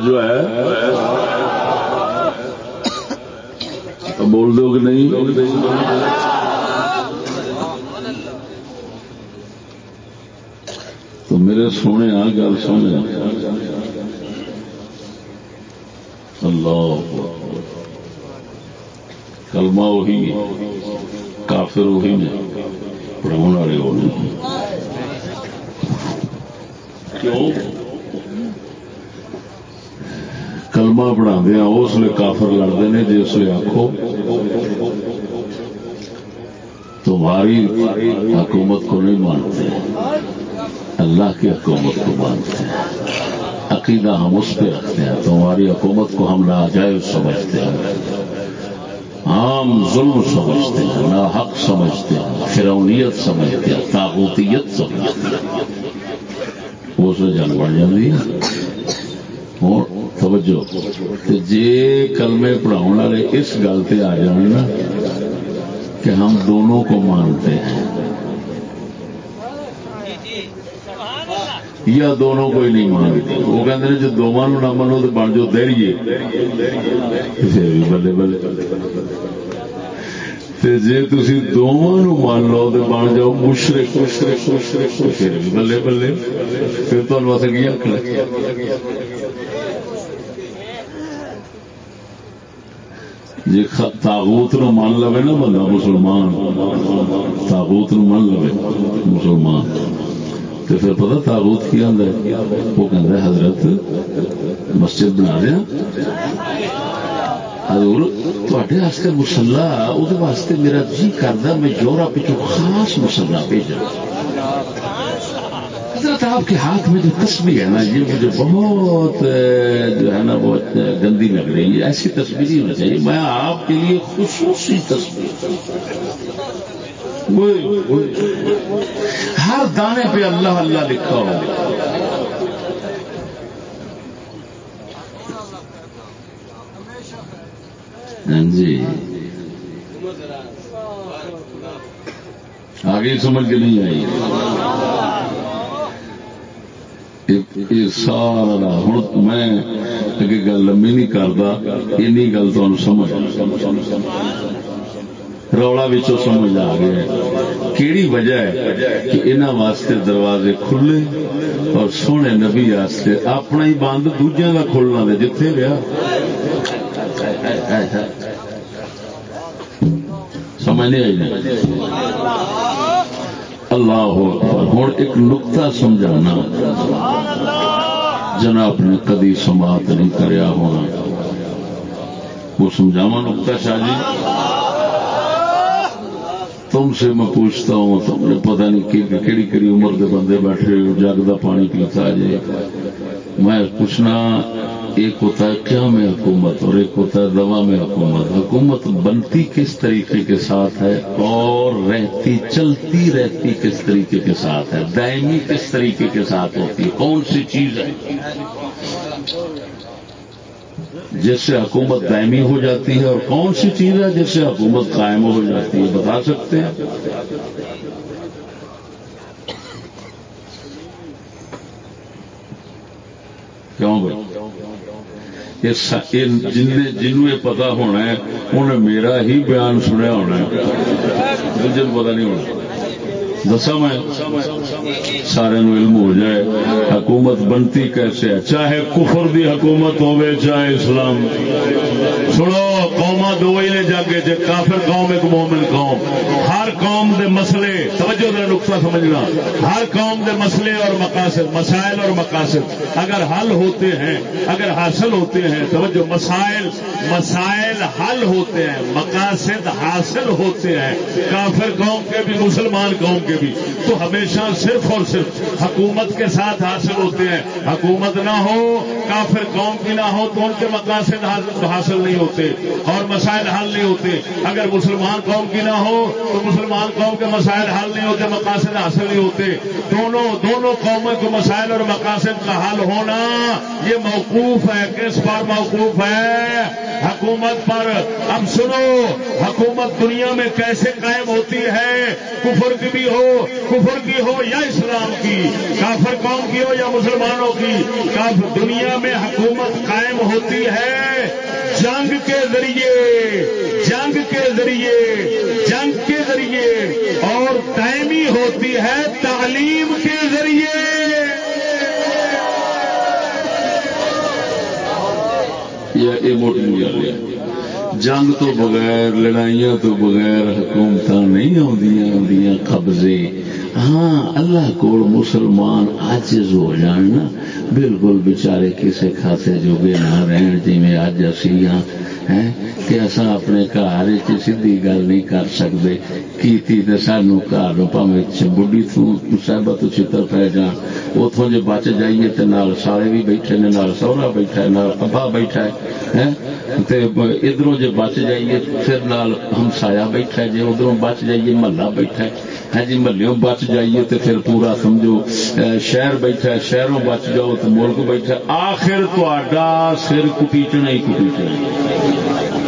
توجہ ہے بول دو کہ نہیں؟ تو میرے سونے آ گل سونے اللہ کلمہ وہی کافر وہی نے پڑھاؤ والے ہونے کیوں کلمہ اس لیے کافر لڑتے ہیں جس لیے آخو تمہاری حکومت کو نہیں مانتے اللہ کی حکومت کو مانتے ہیں عقیدہ ہم اس پہ رکھتے ہیں تمہاری حکومت کو ہم ناجائز سمجھتے ہیں عام ظلم سمجھتے ہیں نا حق سمجھتے ہیں فرونیت سمجھتے ہیں تاغوتیت سمجھتے ہیں وہ سے جنگ بڑھ جاتی ہے اور توجہ۔ جی کلمے پڑھاؤ والے اس گل پہ آ جان نا کہ ہم دونوں کو مانتے ہیں۔ یا دونوں کو ہی نہیں مانتے۔ وہ کہتے ہیں جی دونوں نہ منو تو بن جاؤ دہڑیے بلے بلے۔ جی تھی دونوں مان لو تو بن جاؤ مشرق۔ مشرق مشرق پھر بلے بلے۔ پھر تمہیں واسطے کی آخر جی تاغوت نو مان لو نا بندہ، مسلمان۔ تاغوت نو مان لو مسلمان۔ تو پھر پتا تاغوت کی آدھا وہ کہ حضرت مسجد بنا دیا۔ حضور تے مسلا واسطے میرا جی کرتا میں یورپ خاص مسلا بھیجا۔ حضرت آپ کے ہاتھ میں جو تصویر ہے نا، یہ مجھے بہت جو ہے نا بہت گندی لگ رہی ہے۔ ایسی تصویر ہی ہونا چاہیے میں آپ کے لیے خصوصی تصویر ہر دانے پہ اللہ اللہ لکھا ہوا ہاں جی۔ آگے سمجھ کے نہیں آئی۔ سارا ہوں میں اگے گل لمبی نہیں کرتا این گل تمہیں سمجھ رولا بچوں سمجھ آ گیا۔ کیڑی وجہ ہے کہ انہوں واسطے دروازے کھلے اور سونے نبی واسطے اپنا ہی بند دوجے کا کھلنا دے جتھے گیا سمجھ نہیں آئی اللہ ہوں ایک نقطہ سمجھانا۔ جناب نے کدی سماعت نہیں کریا ہونا۔ وہ سمجھاوا نکتا شاہ جی؟ تم سے میں پوچھتا ہوں، تم نے پتہ نہیں کہڑی کہڑی عمر کے بندے بیٹھے جگ کا پانی پیتا جی میں پوچھنا ایک ہوتا ہے کیا میں حکومت اور ایک ہوتا ہے دوا میں حکومت۔ حکومت بنتی کس طریقے کے ساتھ ہے؟ اور رہتی، چلتی رہتی کس طریقے کے ساتھ ہے؟ دائمی کس طریقے کے ساتھ ہوتی ہے؟ کون سی چیز ہے؟ جس سے حکومت دائمی ہو جاتی ہے اور کون سی چیز ہے جس سے حکومت قائم ہو جاتی ہے؟ بتا سکتے ہیں کیوں بھائی پتا ہونا ہے انہیں میرا ہی بیان سنیا ہونا ہے۔ دوجے پتا نہیں ہونا۔ دسا میں سارے علم ہو جائے۔ حکومت بنتی کیسے ہے؟ چاہے کفر دی حکومت ہوے چاہے اسلام۔ سنو قوما دو ہی نے جاگے جے کافر قوم، ایک مومن قوم۔ ہر قوم دے مسئلے، توجہ دے نقطہ سمجھنا۔ ہر قوم دے مسئلے اور مقاصد، مسائل اور مقاصد۔ اگر حل ہوتے ہیں، اگر حاصل ہوتے ہیں، توجہ، مسائل مسائل حل ہوتے ہیں، مقاصد حاصل ہوتے ہیں۔ کافر قوم کے بھی، مسلمان قوم کے بھی۔ تو ہمیشہ صرف اور صرف حکومت کے ساتھ حاصل ہوتے ہیں۔ حکومت نہ ہو، کافر قوم کی نہ ہو، تو ان کے مقاصد حاصل نہیں ہوتے۔ اور مسائل حل نہیں ہوتے۔ اگر مسلمان قوم کی نہ ہو، تو مسلمان قوم کے مسائل حل نہیں ہوتے، مقاصد حاصل نہیں ہوتے۔ دونوں دونوں قوموں کے مسائل اور مقاصد کا حل ہونا، یہ موقوف ہے۔ کس پر موقوف ہے؟ حکومت پر۔ اب سنو، حکومت دنیا میں کیسے قائم ہوتی ہے؟ کفر کی بھی ہو، کفر کی ہو یا اسلام کی؟ کافر قوم کی ہو یا مسلمانوں کی؟ کافر دنیا میں حکومت قائم ہوتی ہے۔ جنگ کے ذریعے، جنگ کے ذریعے، جنگ کے ذریعے، اور تعمی ہوتی ہے تعلیم کے ذریعے۔ یہ موٹی جنگ تو بغیر، لڑائیاں تو بغیر حکومت نہیں آدی قبضے۔ ہاں اللہ کو مسلمان آجز ہو جان نا۔ بالکل بچارے کسے جو بے نہ رہن جی میں اج اسی ہاں کہ اصا اپنے گھر سیدھی گل نہیں کر سکتے کیتی سانو گھر پاویں بڈھی تو چتر پی جان اتوں جے بچ جائیے تے نال سالے بھی بیٹھے نے، نال سہرا بیٹھا ہے، نال ابا بیٹھا ہے ادھروں جے بچ جائیے، پھر نال ہمسایا بیٹھا ہے، جے ادھروں بچ جائیے، محلہ بیٹھا ہے۔ ہاں جی محلوں بچ جائیے تو پھر پورا سمجھو شہر بیٹھا ہے، شہروں بچ جاؤ تو ملک بیٹھا آخر تا سر کٹیچنا ہی کٹیچنا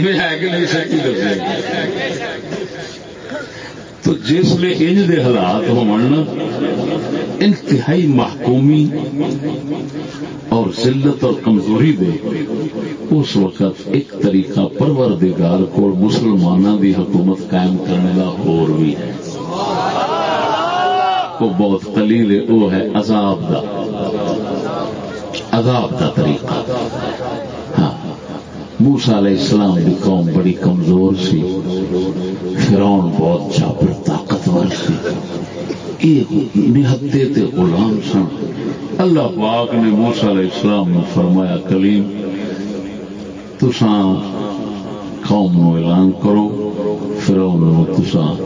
ہے کہ نہیں سچی دسے تو جس میں انج دے حالات ہون انتہائی محکومی اور ذلت اور کمزوری دے، اس وقت ایک طریقہ پروردگار کو مسلمانوں دی حکومت قائم کرنے کا ہور بھی ہے۔ وہ بہت قلیل ہے، وہ ہے عذاب دا۔ عذاب دا طریقہ۔ موسا علیہ السلام کی قوم بڑی کمزور سی۔ فرون بہت چاپر طاقتور سی۔ نہتے تے غلام سن۔ اللہ پاک نے موسا علیہ السلام نے فرمایا، کلیم تسان قوم نو اعلان کرو فرون نو تسان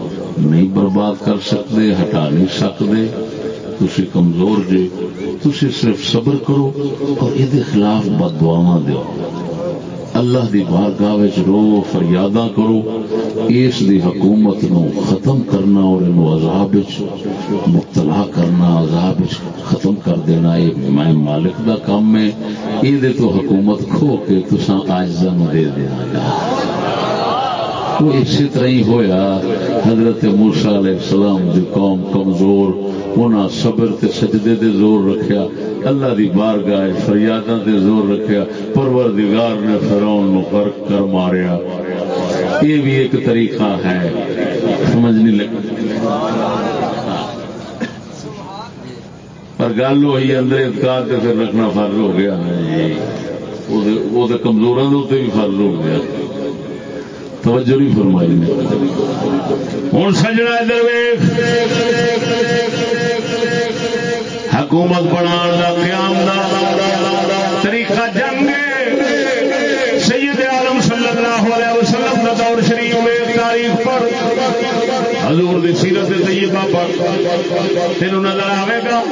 نہیں برباد کر سکتے ہٹا نہیں سکتے تھی کمزور جے تھی صرف صبر کرو اور یہ خلاف بد دعوا دو اللہ دی بارگاہ رو فریاداں کرو، اس دی حکومت نو ختم کرنا اور انو عذاب مبتلا کرنا، عذاب ختم کر دینا، یہ میں مالک دا کام ہے۔ یہ تو حکومت کھو کے تسا آجزا نو دے دینا گا وہ اسی طرح ہی ہویا۔ حضرت موسا علیہ السلام دی قوم کمزور انہاں صبر تے سجدے دے زور رکھیا، اللہ دی بار گائے فریاداں تے زور رکھیا، پروردگار نے فرعون نو غرق کر ماریا۔ یہ بھی ایک طریقہ ہے۔ سمجھ نہیں لگ پر گل وہی اندر اتکار تے پھر رکھنا فرض ہو گیا نا۔ جی وہ تو کمزوراں دے بھی فرض ہو گیا۔ توجہ نہیں فرمائی۔ ہوں سجنا ادھر حکومت بنا دا، قیام دا طریقہ جنگ سید عالم صلی اللہ علیہ وسلم کا دور شریف میں تاریخ پر۔ حضور دی سیرت طیبہ پر۔ تینوں نظر آئے گا۔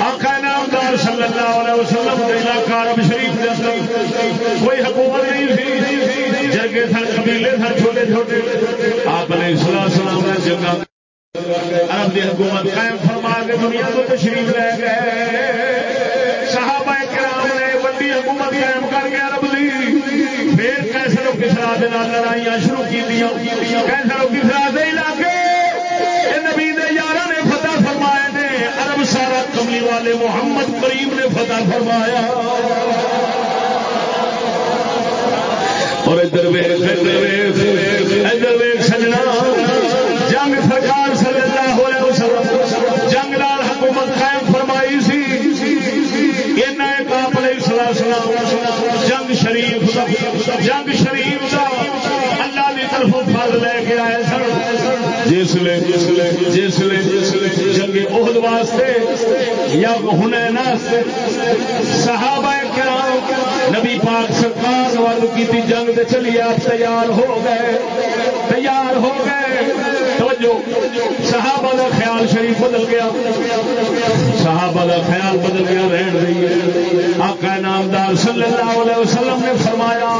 آقا نامدار صلی اللہ علیہ وسلم کے علاقہ عرب شریف کے اندر کوئی حکومت نہیں تھی۔ جرگے سن قبیلے سن چھوٹے چھوٹے، آپ نے اسلام سلام نے جگہ عرب کی حکومت قائم فرما کے دنیا کو تشریف لے گئے۔ صحابہ کرام نے بڑی حکومت قائم کر کے عرب دی۔ پھر کیسر و کسرا کے لڑائیاں شروع کی کیسر و کسرا کے علاقے نبی کملی والے محمد کریم نے فتح فرمایا۔ اور ادھر ویخ ادھر ویخ سجنا جنگ سرکار صلی اللہ علیہ وسلم، جنگ لال حکومت قائم فرمائی سی۔ سلام جنگ شریف جنگ شریف کا اللہ کی طرف فل لے کے آئے سن۔ جسلے جسلے جنگ عہد واسطے یا ہنین صحابہ کرام، نبی پاک سرکار والوں کی جنگ تے چلی آپ تیار ہو گئے، تیار ہو گئے۔ توجہ، صحابہ کا خیال شریف بدل گیا۔ صحابہ کا خیال بدل گیا، رہن دی آقا نامدار صلی اللہ علیہ وسلم نے فرمایا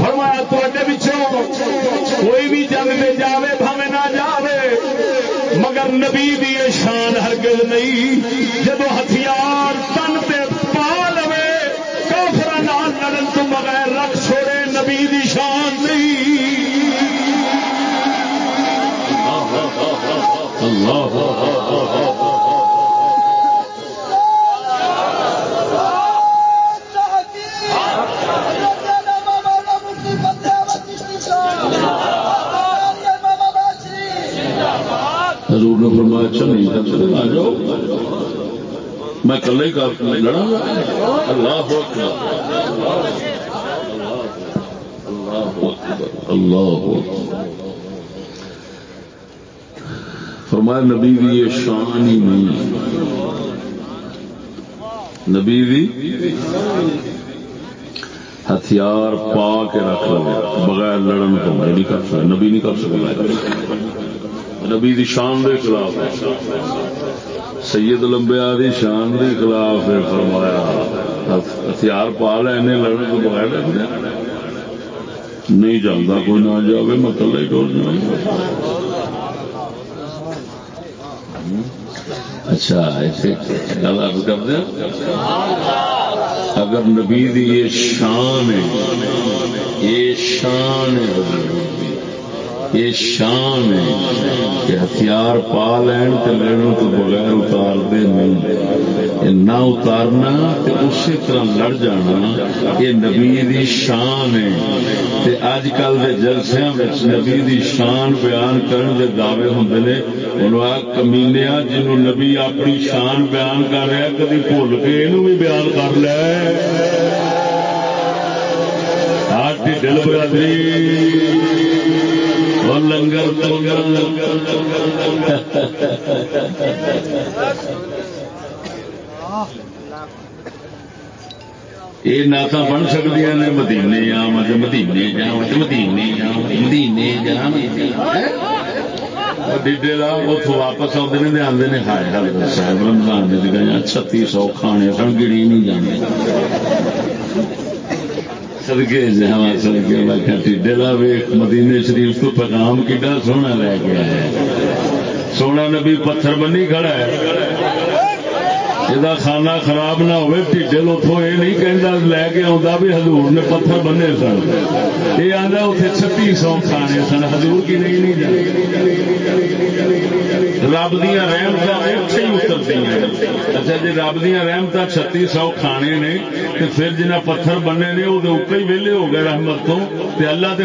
فرمایا تے پچھوں کوئی بھی جنگ میں جاوے، بھاوے نہ جاوے۔ مگر نبی دی شان ہرگز نہیں۔ جب ہتھیار تن پہ پا لو کافر لڑن تو بغیر رکھ چھوڑے نبی دی شان نہیں حضور اچھا نہیں اچھا آ جاؤ اچھا میں کل ہی لڑا اللہ اللہ اللہ فرمایا، نبی دی یہ شان ہی نہیں۔ نبی دی ہتھیار پا کے رکھ لو۔ بغیر لڑن تو میں نہیں کر سکتا، نبی نہیں کر سکتا۔ نبی دی شان دے خلاف ہے۔ سید لمبیا دی شان دے خلاف ہے فرمایا۔ ہتھیار پا لینے لڑن تو بغیر نہیں جانتا کوئی نہ جاوے مطلب ہی ڈول اچھا ایسے گل ارد کر دیں اگر نبی دی یہ شان ہے، یہ شان ہے۔ یہ شان ہے کہ ہتھیار پا لین تو لڑوں تو بغیر اتار دے نہیں۔ نہ اتارنا تو اسی طرح لڑ جانا، یہ نبی دی شان ہے۔ تے اج کل دے جلسیاں وچ نبی دی شان بیان کرن دے دعوے ہوندے نے انہاں کمینیا جنوں نبی اپنی شان بیان کر رہا کدی بھول کے اینو بھی بیان کر لے۔ آج دل برادری لنگر یہ نعت بن سکتی نے مدینے جا مدینے جا مدینے جا مدینے جا ڈیڈے کا اتو واپس آتے ہیں آتے ہیں ہائے ہائے صاحب رمضان نے چھتی سو کھانے سن گڑی نہیں جانے سدکے جہاں سدکے میں ٹھڈلا ویخ مدینے شریف تو پیغام کڈا سونا لے گیا ہے سونا نبی پتھر بنی کھڑا ہے۔ یہ کھانا خراب نہ ہوئے ٹھیڈے اتوں یہ نہیں کہہ لے کے آتا بھی ہزور نے پتھر بنے سن۔ یہ آتا اتنے چھتی سو کھانے سن۔ ہزور کی نہیں نہیں رب دیا رحمت اتے ہی اترتی ہیں۔ اچھا جی رب دیا رحمت چھتی سو کھانے نے تو پھر جنہ پتھر بنے نے وہ اکے ہی ویلے ہو گئے رحمت تو۔ اللہ تے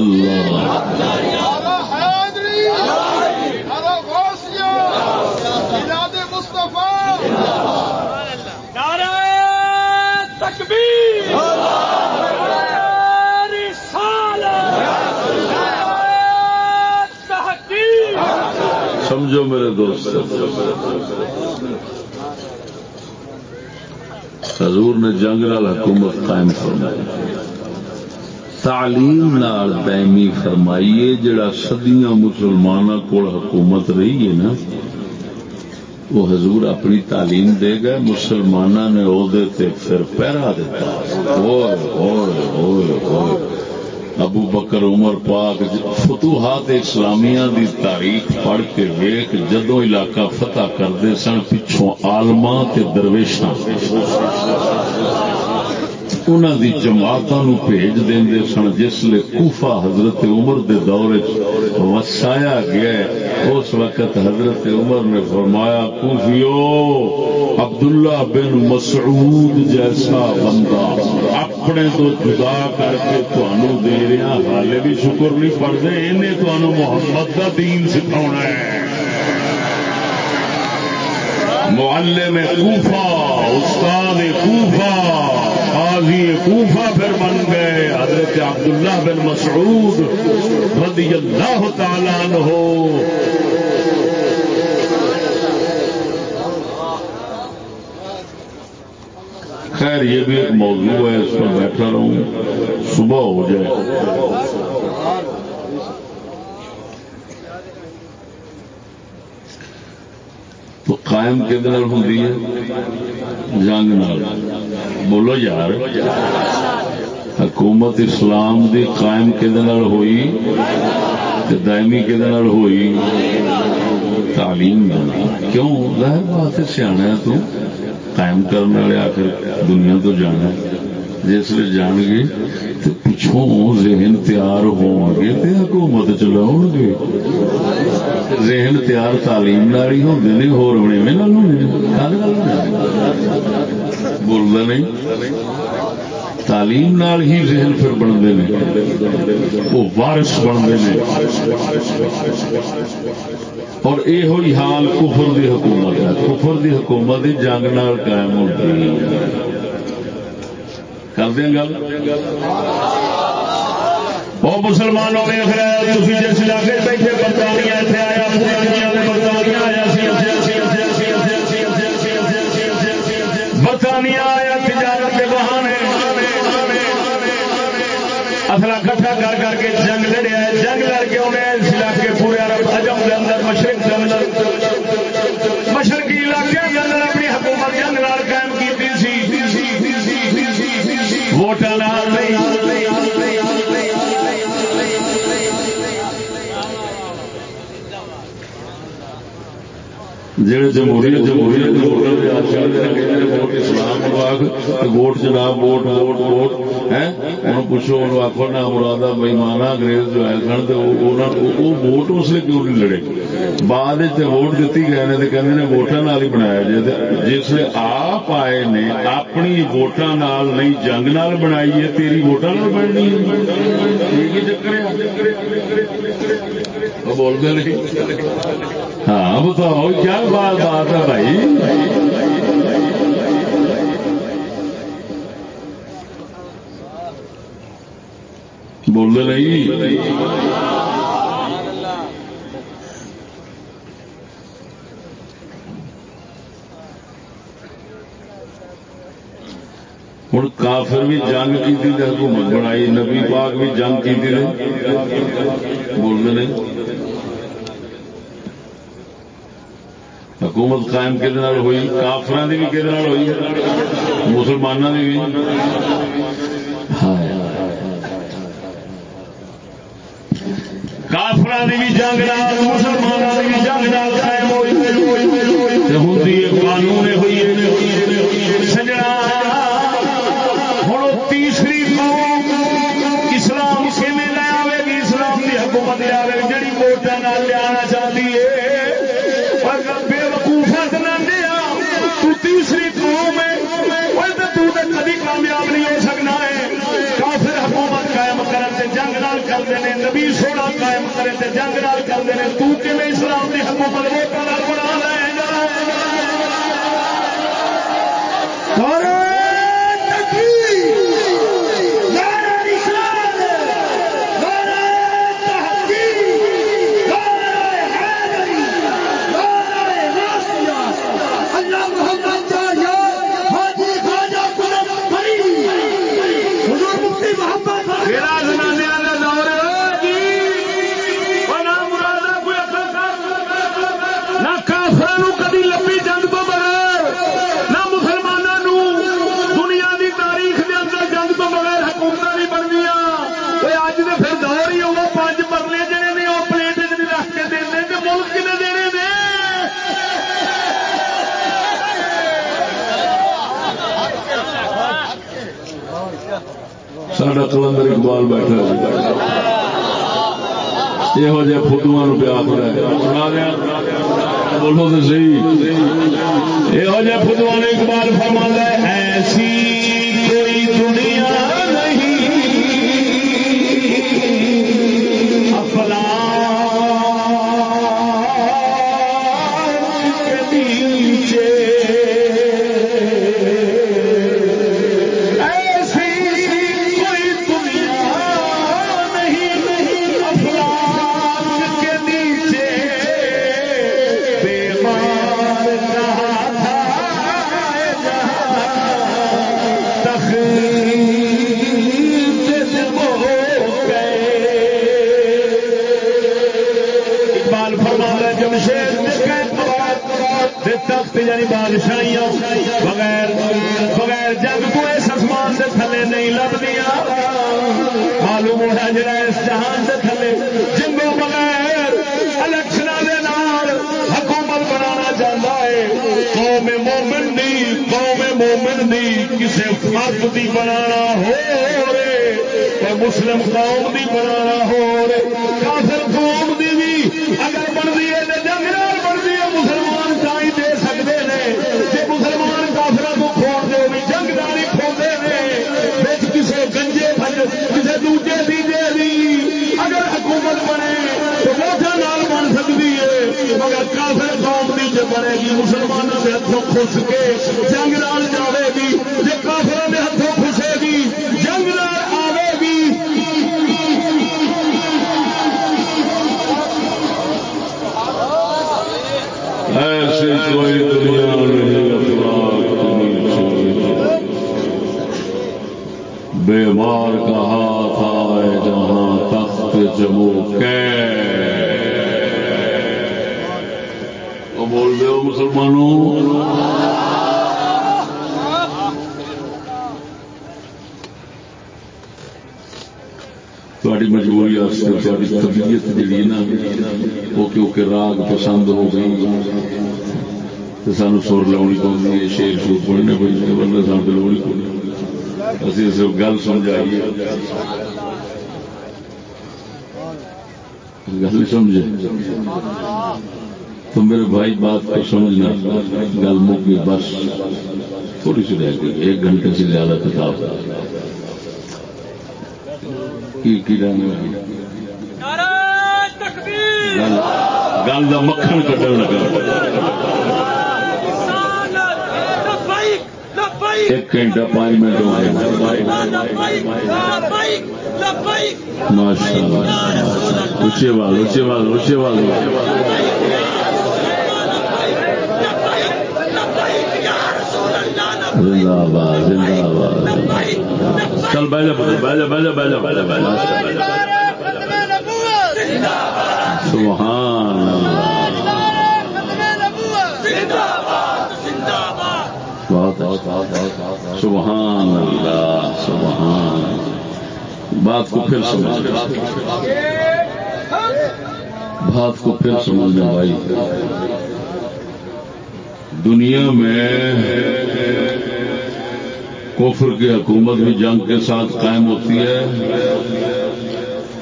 اللہ سمجھو میرے دوست. حضور نے جنگ نال حکومت قائم فرمائی. تعلیم نال دائمی فرمائیے، جڑا صدیاں مسلمانوں کو حکومت رہی ہے نا، وہ حضور اپنی تعلیم دے گئے مسلمانوں نے وہ پھر پہرا دیتا اوے اوے اوے اوے ابو بکر، عمر پاک فتوحات اسلامیہ دی تاریخ پڑھ کے ویخ جدو علاقہ فتح کرتے سن، پچھوں آلما درویشاں۔ انہوں دی جماعتوں بھیج دیں سن جسل کوفا حضرت عمر دے دور وسایا گیا اس وقت حضرت عمر نے فرمایا، کوفیو، عبداللہ بن مسعود جیسا بندہ اپنے تو جدا کر کے تنوع دے رہا حالے بھی شکر نہیں پڑتے انہیں تمہوں محمد کا دین سکھا ہے۔ معلم کوفہ، استاد کوفہ قاضی کوفہ پھر بن گئے۔ حضرت عبداللہ بن مسعود رضی اللہ تعالیٰ عنہ۔ خیر، یہ بھی ایک موضوع ہے، اس پر بیٹھا رہوں صبح ہو جائے۔ تو قائم کے ہوں جنگ نال۔ بولو یار، حکومت اسلام دی قائم کہ ہوئی دائمی کہ ہوئی، تعلیم کیوں؟ ظاہر بات سیاح تو۔ قائم کرنے والے آخر دنیا تو جانا جس لیے جان گے تو پچھوں ذہن تیار ہون گے تو حکومت چلاؤ گے ذہن تیار تعلیم نال ہی ہوتے ہیں ہو بولتا نہیں؟ تعلیم نال ہی ذہن پھر بنتے ہیں وہ وارس بنتے ہیں اور یہ ہوئی حال کفر دی حکومت ہے۔ کفر دی حکومت دی جنگ نال قائم ہوتی ہے کر دیں گل وہ مسلمانوں میں تھی جس علاقے بیٹھے برطانیہ اتنے آیا پوری دنیا میں برطانیہ آیا برطانیہ آیا تجارت کے بہانے اصلا کٹھا کر کر کے جنگ لڑیا جنگ لڑ کے انہیں اس علاقے پورے عرب عجم کے اندر مشرق جہے جمہوریت جمہوریت ووٹ اسلام ووٹ جناب ووٹ ووٹ ووٹ ہے انہوں پوچھو، انہوں آخو نہ مرادہ بھائی مانا انگریز جو ہے سن تو وہ ووٹ اس لیے کیوں نہیں لڑے؟ بعد ووٹ دیتی گئے نے تو کہتے ہیں ووٹان ہی بنایا جائے جس لیے آپ آئے نے اپنی ووٹان نہیں، جنگ نال بنائی ہے، تیری ووٹان بننی ہے۔ بولتے نہیں؟ ہاں بتاؤ کیا بات بات ہے بھائی؟ بول نہیں۔ ہوں کافر بھی جنگ کی حکومت بنائی، نبی پاک بھی جنگ کی بولتے نہیں۔ حکومت قائم کہ ہوئی؟ کافر کی بھی کہ ہوئی؟ مسلمانوں کی بھی۔ کافر کی بھی جنگ مسلمانوں کی بھی جنگ قائم ہوئی ہوں قانون ہوئی سجنا جنگ نال کرتے ہیں۔ تو کہ اسلام کی حکومت وہ بنا لے گا؟ جہ پیا بولو تو صحیح۔ یہ جہ فٹو اقبال فرما ایسی کی گل کا مکھن کٹن لگا ایک گھنٹہ پانچ منٹ ہو گئے ماشاء اللہ اچھے وال اچھے وال اچھے وال زندہ آباد زندہ چل بہ جا بہ جا بہ جا بہ جا بہ جا بہ جا سبحان سبحان اللہ سبحان بات کو پھر سمجھ بات کو پھر سمجھنا بھائی دنیا میں کفر کی حکومت بھی جنگ کے ساتھ قائم ہوتی ہے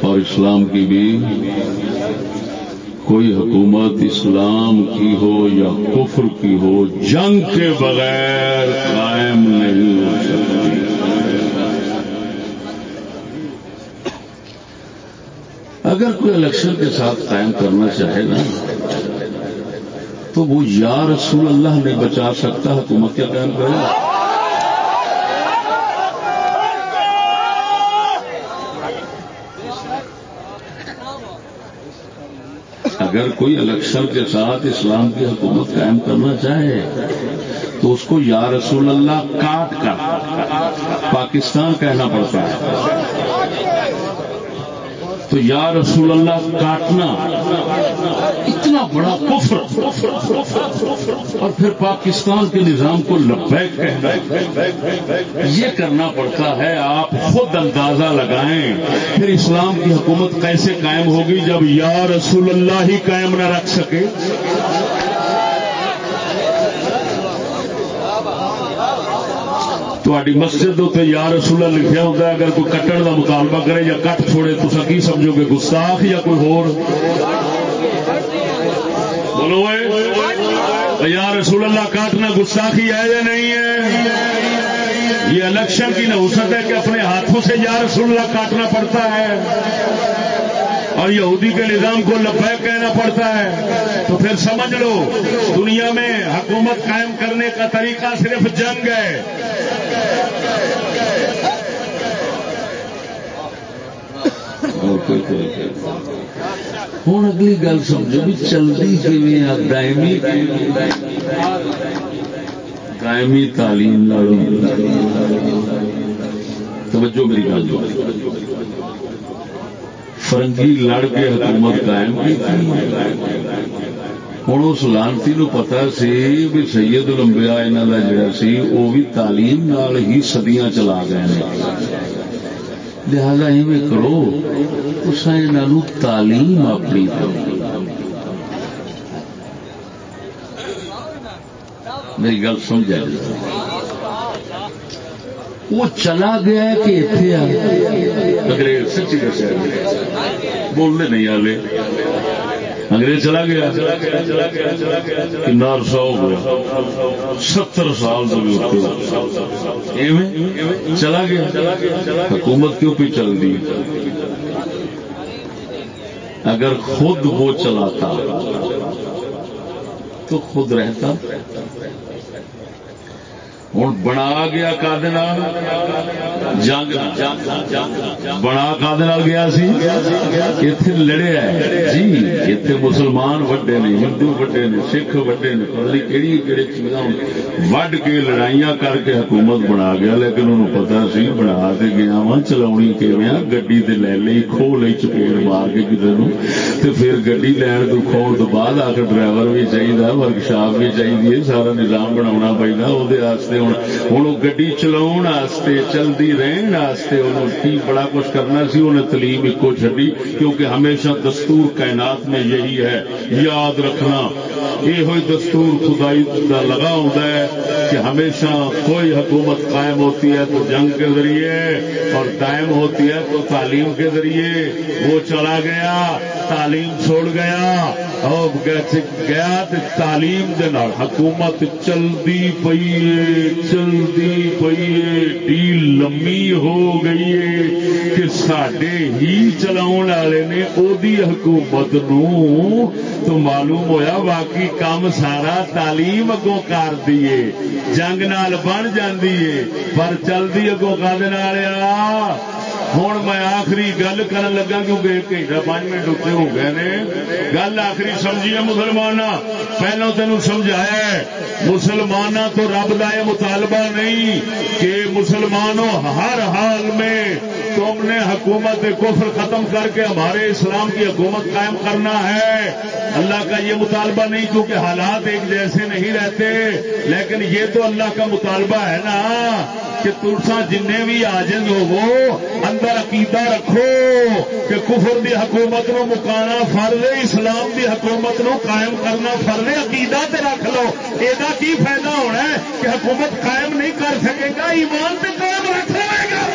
اور اسلام کی بھی کوئی حکومت اسلام کی ہو یا کفر کی ہو، جنگ کے بغیر قائم نہیں ہو سکتی۔ اگر کوئی الیکشن کے ساتھ قائم کرنا چاہے نا، تو وہ یا رسول اللہ نہیں بچا سکتا، حکومت کیا قائم کرے؟ اگر کوئی الیکشن کے ساتھ اسلام کی حکومت قائم کرنا چاہے، تو اس کو یا رسول اللہ کاٹ کر پاکستان کہنا پڑتا ہے۔ تو یا رسول اللہ کاٹنا۔ اتنا بڑا کفر اور پھر پاکستان کے نظام کو لبیک کہنا۔ یہ کرنا پڑتا ہے، آپ خود اندازہ لگائیں۔ پھر اسلام کی حکومت کیسے قائم ہوگی جب یا رسول اللہ ہی قائم نہ رکھ سکے؟ تاری مسجد اتنے یا رسول لکھا ہوتا ہے، اگر کوئی کٹن کا مطالبہ کرے یا کٹ چھوڑے تو کی سمجھو گے، گستاخ یا کوئی ہور؟ بولو یا رسول اللہ، کاٹنا گستاخی ہے یا نہیں ہے؟ یہ الیکشن کی نوسط ہے کہ اپنے ہاتھوں سے یا رسول اللہ کاٹنا پڑتا ہے اور یہودی کے نظام کو لبیک کہنا پڑتا ہے۔ تو پھر سمجھ لو، دنیا میں حکومت قائم کرنے کا طریقہ صرف جنگ ہے۔ ہوں اگلی گل سمجھو بھی چلتی کیون دائمی دائمی تعلیم توجہ میری گل جو فرنگی لڑ کے حکومت قائم کی ہوں اس لانتی پتا سی بھی سید لمبیا یہاں کا جڑا سی وہ بھی تعلیم نال ہی سدیاں چلا گئے لہذا ایویں کرو تو انہوں تعلیم اپنی دو میری گل سمجھا جی؟ وہ چلا گیا کہ اتنے انگریز سچی دسیا بولنے نہیں آلے۔ انگریز چلا گیا سو ہو گیا۔ ستر سال چلا گیا۔ حکومت کیوں پہ چل دی؟ اگر خود وہ چلاتا تو خود رہتا۔ ہوں بنا گیا کا جنگ بنا کا گیا سی؟ اتے لڑیا جی اتے مسلمان وڈے نے، ہندو وڈے نے، سکھ وڈے نے، پتہ کہڑی کہڑی چیزاں وڈ کے لڑائیاں کر کے حکومت بنا گیا، لیکن انہوں پتا سی بنا دے گیا وا چلا گڈی تے لے لی کھو لی چپیڑ مار کے کسی پھر گڈی لین تو کھو تو بعد آ کے ڈرائیور بھی چاہیے ورکشاپ بھی چاہیے سارا نظام بنا پہنا وہ ہوں۔ گی چلا چلتی رہن کی بڑا کچھ کرنا سی انہیں تعلیم ایکو چڈی کیونکہ ہمیشہ دستور کائنات میں یہی ہے۔ یاد رکھنا یہ دستور خدائی کا لگا ہوتا ہے کہ ہمیشہ کوئی حکومت قائم ہوتی ہے تو جنگ کے ذریعے اور قائم ہوتی ہے تو تعلیم کے ذریعے۔ وہ چلا گیا، تعلیم چھوڑ گیا اور گیا تعلیم دے حکومت چلتی پی چلتی پی ایڈی لمبی ہو گئی ہے کہ سڈے ہی چلا والے نے وہی حکومت نو تو معلوم ہویا باقی کام سارا تعلیم اگوں کر دیے جنگ نال بن جاندی ہے، پر چلتی اگوں کد ہوں میں آخری گل کر لگا کیونکہ ایک گھنٹہ پانچ منٹ اتنے ہو گئے نے گل آخری سمجھیے مسلمان پہلو تین سمجھایا مسلمان تو رب کا یہ مطالبہ نہیں کہ مسلمانوں ہر حال میں تم نے حکومت کفر ختم کر کے ہمارے اسلام کی حکومت قائم کرنا ہے اللہ کا یہ مطالبہ نہیں کیونکہ حالات ایک جیسے نہیں رہتے، لیکن یہ تو اللہ کا مطالبہ ہے نا۔ کہ تلسا جن بھی آجز ہو وہ اندر عقیدہ رکھو کہ کفر دی حکومت نو مکانا فرض اسلام دی حکومت نو قائم کرنا فرض عقیدہ تے رکھ لو۔ یہ کی فائدہ ہونا ہے کہ حکومت قائم نہیں کر سکے گا، ایمان تے قائم رکھ لے گا۔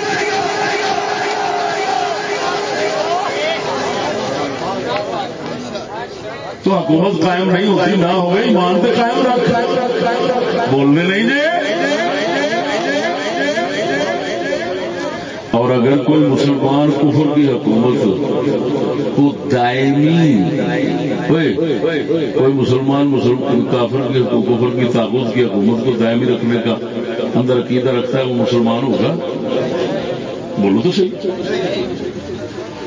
تو حکومت قائم نہیں ہوتی، نہ ہوئے، ایمان تے قائم رکھ۔ بولنے نہیں دے۔ اور اگر کوئی مسلمان کفر کی حکومت کو دائمی کوئی مسلمان مسلمان کافر کی کفر کی طاقت کی حکومت کو دائمی رکھنے کا اندر عقیدہ رکھتا ہے، وہ مسلمان ہوگا؟ بولو تو صحیح۔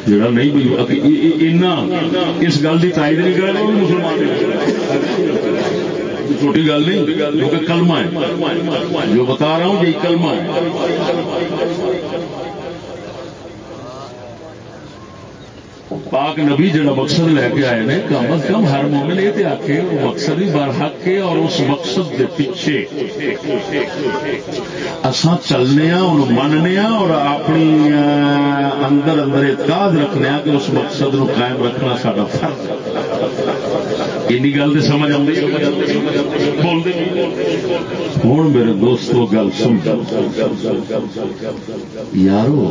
جڑا نہیں اس گل کی تائید نہیں کرے گا مسلمان۔ چھوٹی گل نہیں کیونکہ کلمہ ہے۔ جو بتا رہا ہوں، یہی کلمہ ہے۔ پاک نبی جڑا مقصد لے کے آئے نے، کم از کم ہر مومن یہ آخے وہ مقصد ہی برحق کے اور اس مقصد کے پیچھے۔ اساں چلنے ہاں، ان مننے ہاں اور اپنی اندر اندر اعتقاد رکھنے ہاں کہ اس مقصد نو قائم رکھنا سارا فرض این گل تو سمجھ آئی ہوں میرے دوستوں گل سمجھ یارو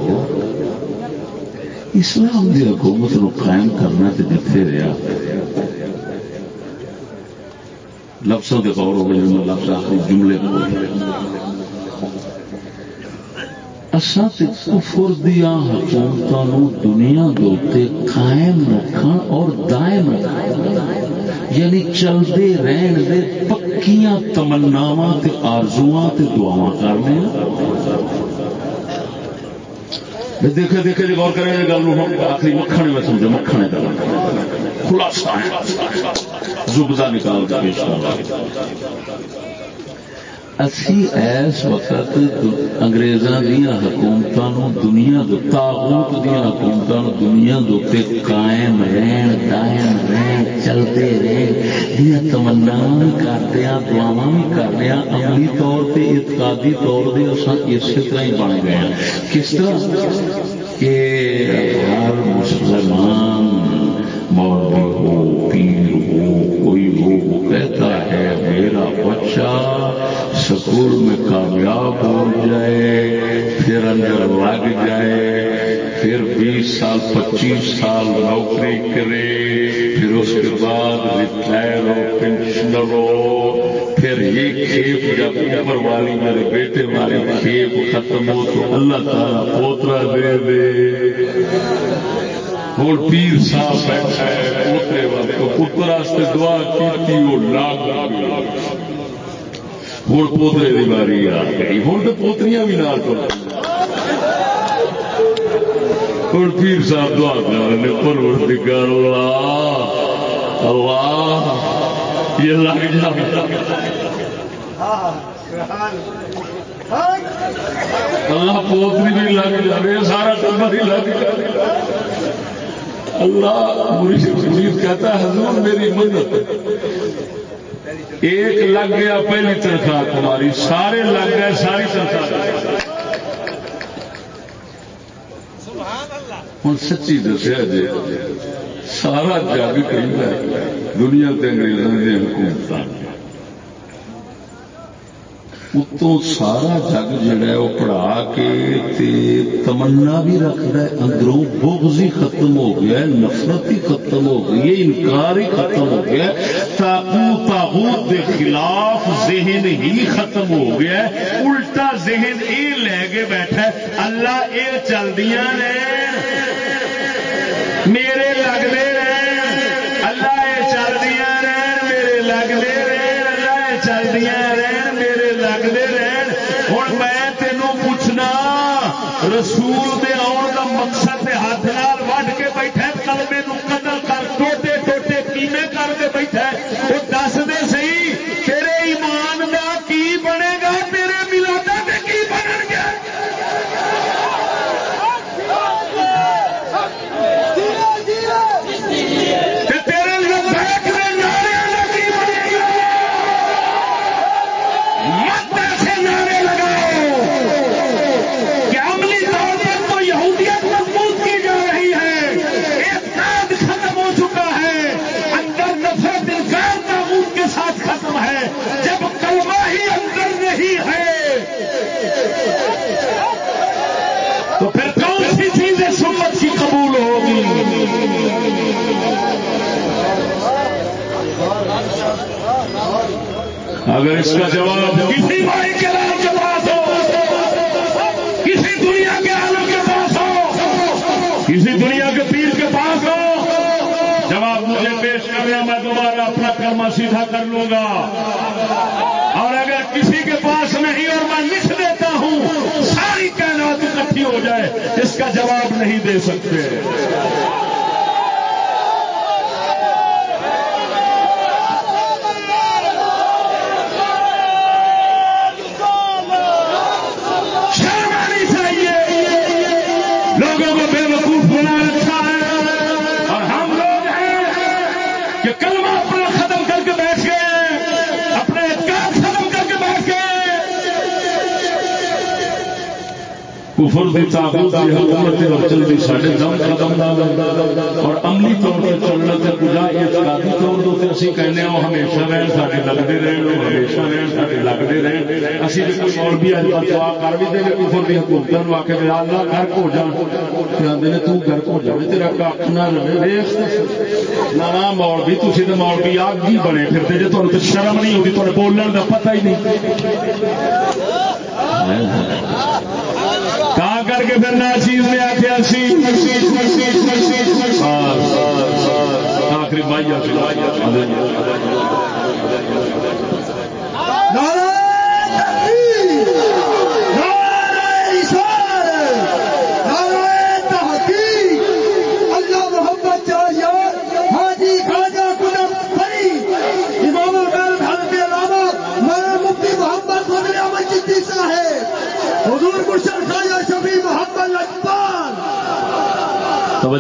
اسلام کی حکومت نو قائم کرنا تو جتنے رہا لفظوں کے طور ہو گئے لفظ آخری جملے کو۔ کفر دیا حکومت دنیا دے قائم رکھن اور دائم یعنی چلتے رہن دے پکیاں تمناواں آرزواں دعا کرنے دیکھے دیکھے جی غور کریں گل آخری مکھن میں سمجھو، مکھن کا خلاصہ زبدہ نکال کے پیش کر اسی ایس وقت انگریزاں دیا حکومتوں دنیا تاغوت دیا حکومتوں دنیا دے قائم رہن، دائم رہن، چلتے رہن، دیا تمنا بھی کرتے ہیں دعوا بھی کرتے ہیں عملی طور پہ اعتقادی طور پہ اسی طرح ہی بن گئے ہیں۔ کس طرح؟ کہ ہر مسلمان مولوی ہو پیر ہو کوئی ہو وہ کہتا ہے بچہ سکول میں کامیاب ہو جائے، پھر اندر لگ جائے، پھر بیس سال، پچیس سال نوکری کرے، پھر اس کے بعد ریٹائر ہو پینشنر ہو، پھر یہ کھیپ جب اوپر والی میرے بیٹے والی کھیپ ختم ہو تو اللہ تعالیٰ پوترا دے دے۔ ہوں پیر صاحب بیٹھا ہے، پوترے وقت پتر دعا کی وہ لاگ ہوں پوترے کی باری آ گئی ہوں تو پوتریاں بھی نہ ہوں پیر صاحب دعا کرنے پرور اللہ اللہ یہ لگ جا اللہ پوتری بھی لگ جائے سارا ٹبر ہی لگ جائے اللہ مرید کہتا ہے حضور میری مدد ایک لگ گیا، پہلی تنخواہ تمہاری۔ سارے لگ گئے، ساری تنخواہ۔ ہوں سچی دسیا جی سارا جگ کہ دنیا کے انگریزوں کی حکومت اتوں سارا جگ جڑا وہ پڑھا کے تے تمنا بھی رکھتا ہے اندروں بغض ہی ختم ہو گیا ہے نفرت ہی ختم ہو گئی ہے انکار ہی ختم ہو گیا تاغوت کے خلاف ذہن ہی ختم ہو گیا ہے الٹا ذہن یہ لے کے بیٹھا ہے اللہ یہ چلدیاں نے میرے لگتے رہن اللہ یہ چلدیاں رہن میرے لگتے رہن اللہ یہ چلدیاں رہن میرے لگتے رہن ہوں میں تینوں پوچھنا رسول اگر اس کا جواب کسی بھائی کے عالم کے پاس ہو کسی دنیا کے عالم کے پاس ہو کسی دنیا کے پیر کے پاس ہو۔ جواب مجھے پیش کرنا میں دوبارہ اپنا کرما سیدھا کر لوں گا۔ اور اگر کسی کے پاس نہیں اور میں لکھ دیتا ہوں ساری کائنات اکٹھی ہو جائے اس کا جواب نہیں دے سکتے۔ کفر دی حکومت اور چلتی سارے دم ختم اور عملی طور پر چلنا تے کجا اعتقادی طور تے اسی کہنے ہو ہمیشہ رہن سارے لگتے رہن، وہ ہمیشہ رہن سارے لگتے رہن۔ اسی جو کوئی اور بھی اج دعا کر بھی دے کفر دی حکومت نو آ کے میرا اللہ گھر ہو جان۔ تے آندے نے تو گھر ہو جاوے، تیرا کھ نہ رہے۔ ویکھ نہ نہ مولوی، تسی تے مولوی آگ ہی بنے پھرتے جے تانوں تے شرم نہیں ہوندی تانوں بولن دا پتہ ہی نہیں۔ کے پھر چیز نے آخیا سی آخری بھائی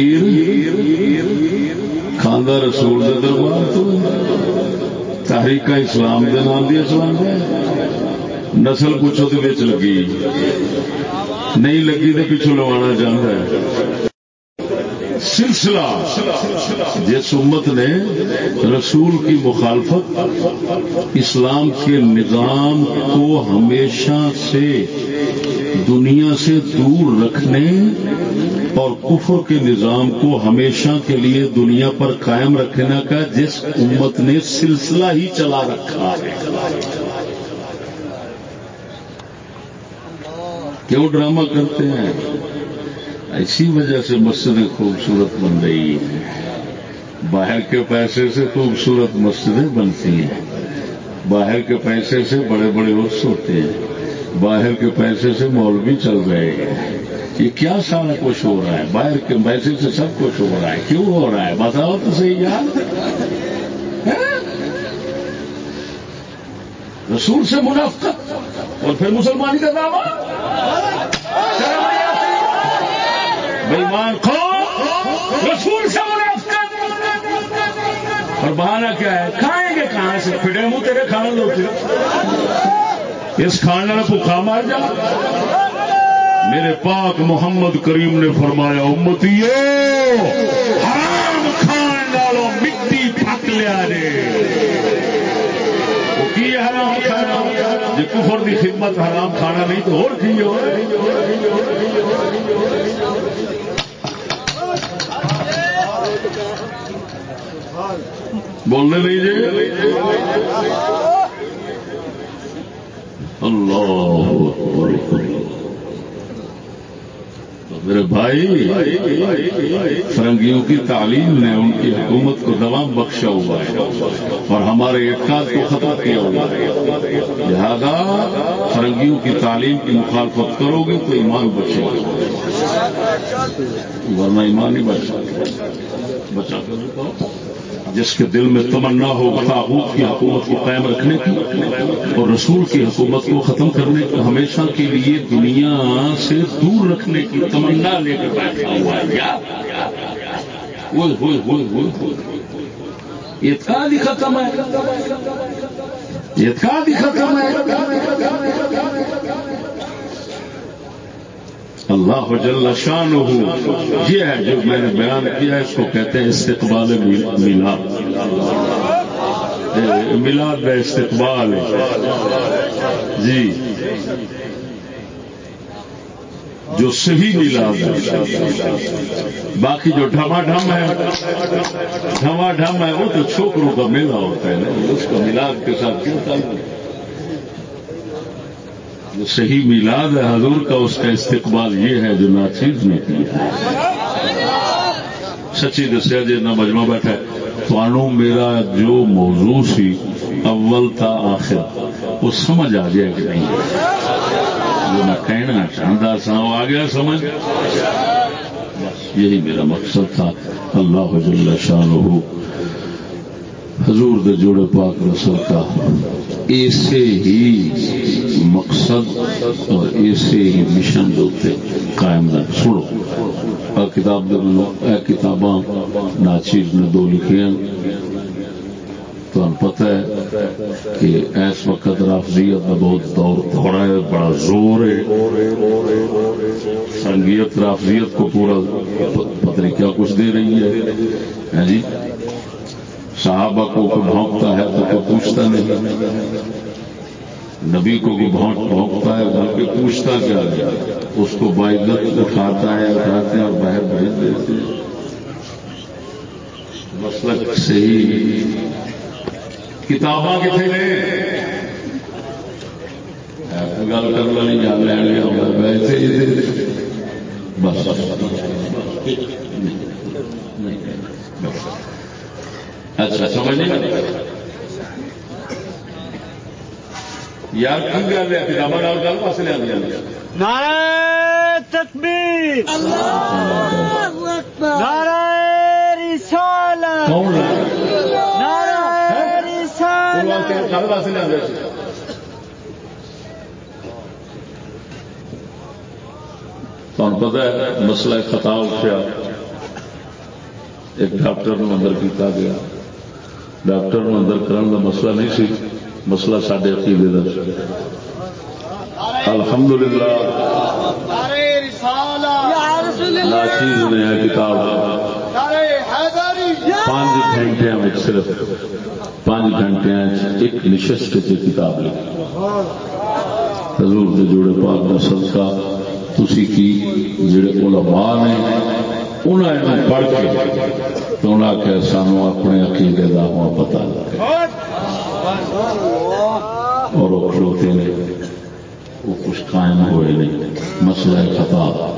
پیر کھانا رسول دے دربار تو تحریک اسلام دے نام دی اسلام نسل پوچھو تو بچ لگی۔ نہیں لگی تو پچھو لوانا چاہتا ہے۔ سلسلہ جس امت نے رسول کی مخالفت اسلام کے نظام کو ہمیشہ سے دنیا سے دور رکھنے اور کفر کے نظام کو ہمیشہ کے لیے دنیا پر قائم رکھنے کا جس امت نے سلسلہ ہی چلا رکھا ہے۔ کیوں ڈرامہ کرتے ہیں؟ اسی وجہ سے مسجدیں خوبصورت بن رہی ہیں باہر کے پیسے سے خوبصورت مسجدیں بنتی ہیں۔ باہر کے پیسے سے بڑے بڑے عرص ہوتے ہیں۔ باہر کے پیسے سے مولوی چل رہے ہیں۔ یہ کیا سارا کچھ ہو رہا ہے؟ باہر کے پیسے سے سب کچھ ہو رہا ہے۔ کیوں ہو رہا ہے؟ بتاؤ تو صحیح یار رسول سے منافقت اور پھر مسلمان کا دعویٰ۔ بےمان رسول سے منافقت۔ اور بہانہ کیا ہے؟ کھائیں گے کہاں سے؟ پھٹے منہ تیرے کھانا لوٹے اس کھانے میں بھوکھا مار جا۔ میرے پاک محمد کریم نے فرمایا امتی حرام کھان ڈالو مٹی پھٹ لیا رے کی حرام کھانا؟ جی کفر دی خدمت حرام کھانا نہیں تو اور کی ہو بولنے نہیں جی؟ اللہ میرے بھائی، فرنگیوں کی تعلیم نے ان کی حکومت کو دوام بخشا ہوا ہے اور ہمارے اعتقاد کو ختم کیا ہوا ہے۔ لہذا فرنگیوں کی تعلیم کی مخالفت کرو گے تو ایمان بچے گا۔ ورنہ ایمان نہیں بچا بچا کر جس کے دل میں تمنا ہو تاغوت کی حکومت کو قائم رکھنے کی اور رسول کی حکومت کو ختم کرنے کی ہمیشہ کے لیے دنیا سے دور رکھنے کی تمنا لے کر بیٹھا ہوا ہے۔ اعتقاد ہی ختم ہے۔ اعتقاد ہی ختم ہے۔ اللہ جل شان ہو یہ ہے جو میں نے بیان کیا ہے اس کو کہتے ہیں استقبال میلاد۔ میلاد کا استقبال جی۔ جو صحیح میلاد ہے۔ باقی جو ڈھما ڈھم ہے ڈھما ڈھم ہے، وہ تو چھوکروں کا میلہ ہوتا ہے نا۔ اس کا میلاد کے ساتھ کیوں تعلق جو صحیح میلاد ہے حضور کا، اس کا استقبال یہ ہے جو ناچیز نے کیا سچی دسیا جی نہ مجمع بیٹھا تو میرا جو موضوع سی، اول تھا آخر، وہ سمجھ آ گیا کہ نہیں۔ جو میں کہنا چاہتا سا، وہ آ گیا سمجھ۔ یہی میرا مقصد تھا۔ اللہ جل شان ہو حضور دے جوڑے پاک رسول کا ایسے ہی مقصد اور ایسے ہی مشن دوتے قائم نہ سنو کتاب اے کتاباں ناچیز نے دو لکھی تو پتہ ہے کہ اس وقت رافضیت کا بہت دور دوڑا ہے، بڑا زور ہے۔ سنگیت رافضیت کو پورا پتہ نہیں کیا کچھ دے رہی ہے۔ ہاں جی؟ صحابہ کو کوئی بھونکتا ہے تو کوئی پوچھتا نہیں۔ نبی کو کوئی بھونکتا ہے، بلکہ پوچھتا کیا گیا اس کو باعزت اٹھاتا ہے، اٹھاتے ہیں اور باہر بھیج دیتے ہیں۔ مسلک صحیح۔ کتاباں کتنے گل کر لیں جان لین ویسے بس۔ بس۔ اچھا سمجھ یار کی گل ہے گل پاس لیا نعرہ تکبیر۔ نعرہ رسالت۔ کون؟ لے تمہیں پتا ہے مسئلہ خطا اٹھا ایک ڈاکٹر نو اندر کیتا گیا۔ ڈاکٹر نو اندر کرن کا مسئلہ نہیں سی مسئلہ سڈے عقیدے کا الحمد للہ نے ہے کتاب۔ پانچ گھنٹے میں صرف پانچ گھنٹے ایک نشست سے کتاب لکھی۔ حضور کے جوڑے پاک کا صدقہ تھی کی جڑے علماء نے انہوں نے پڑھ کے تو انہوں نے سانو اپنے عقیدے کا ہوا پتا لگا اور وہ کھلوتے نے، وہ کچھ قائم ہوئے نہیں۔ مسئلہ خطا۔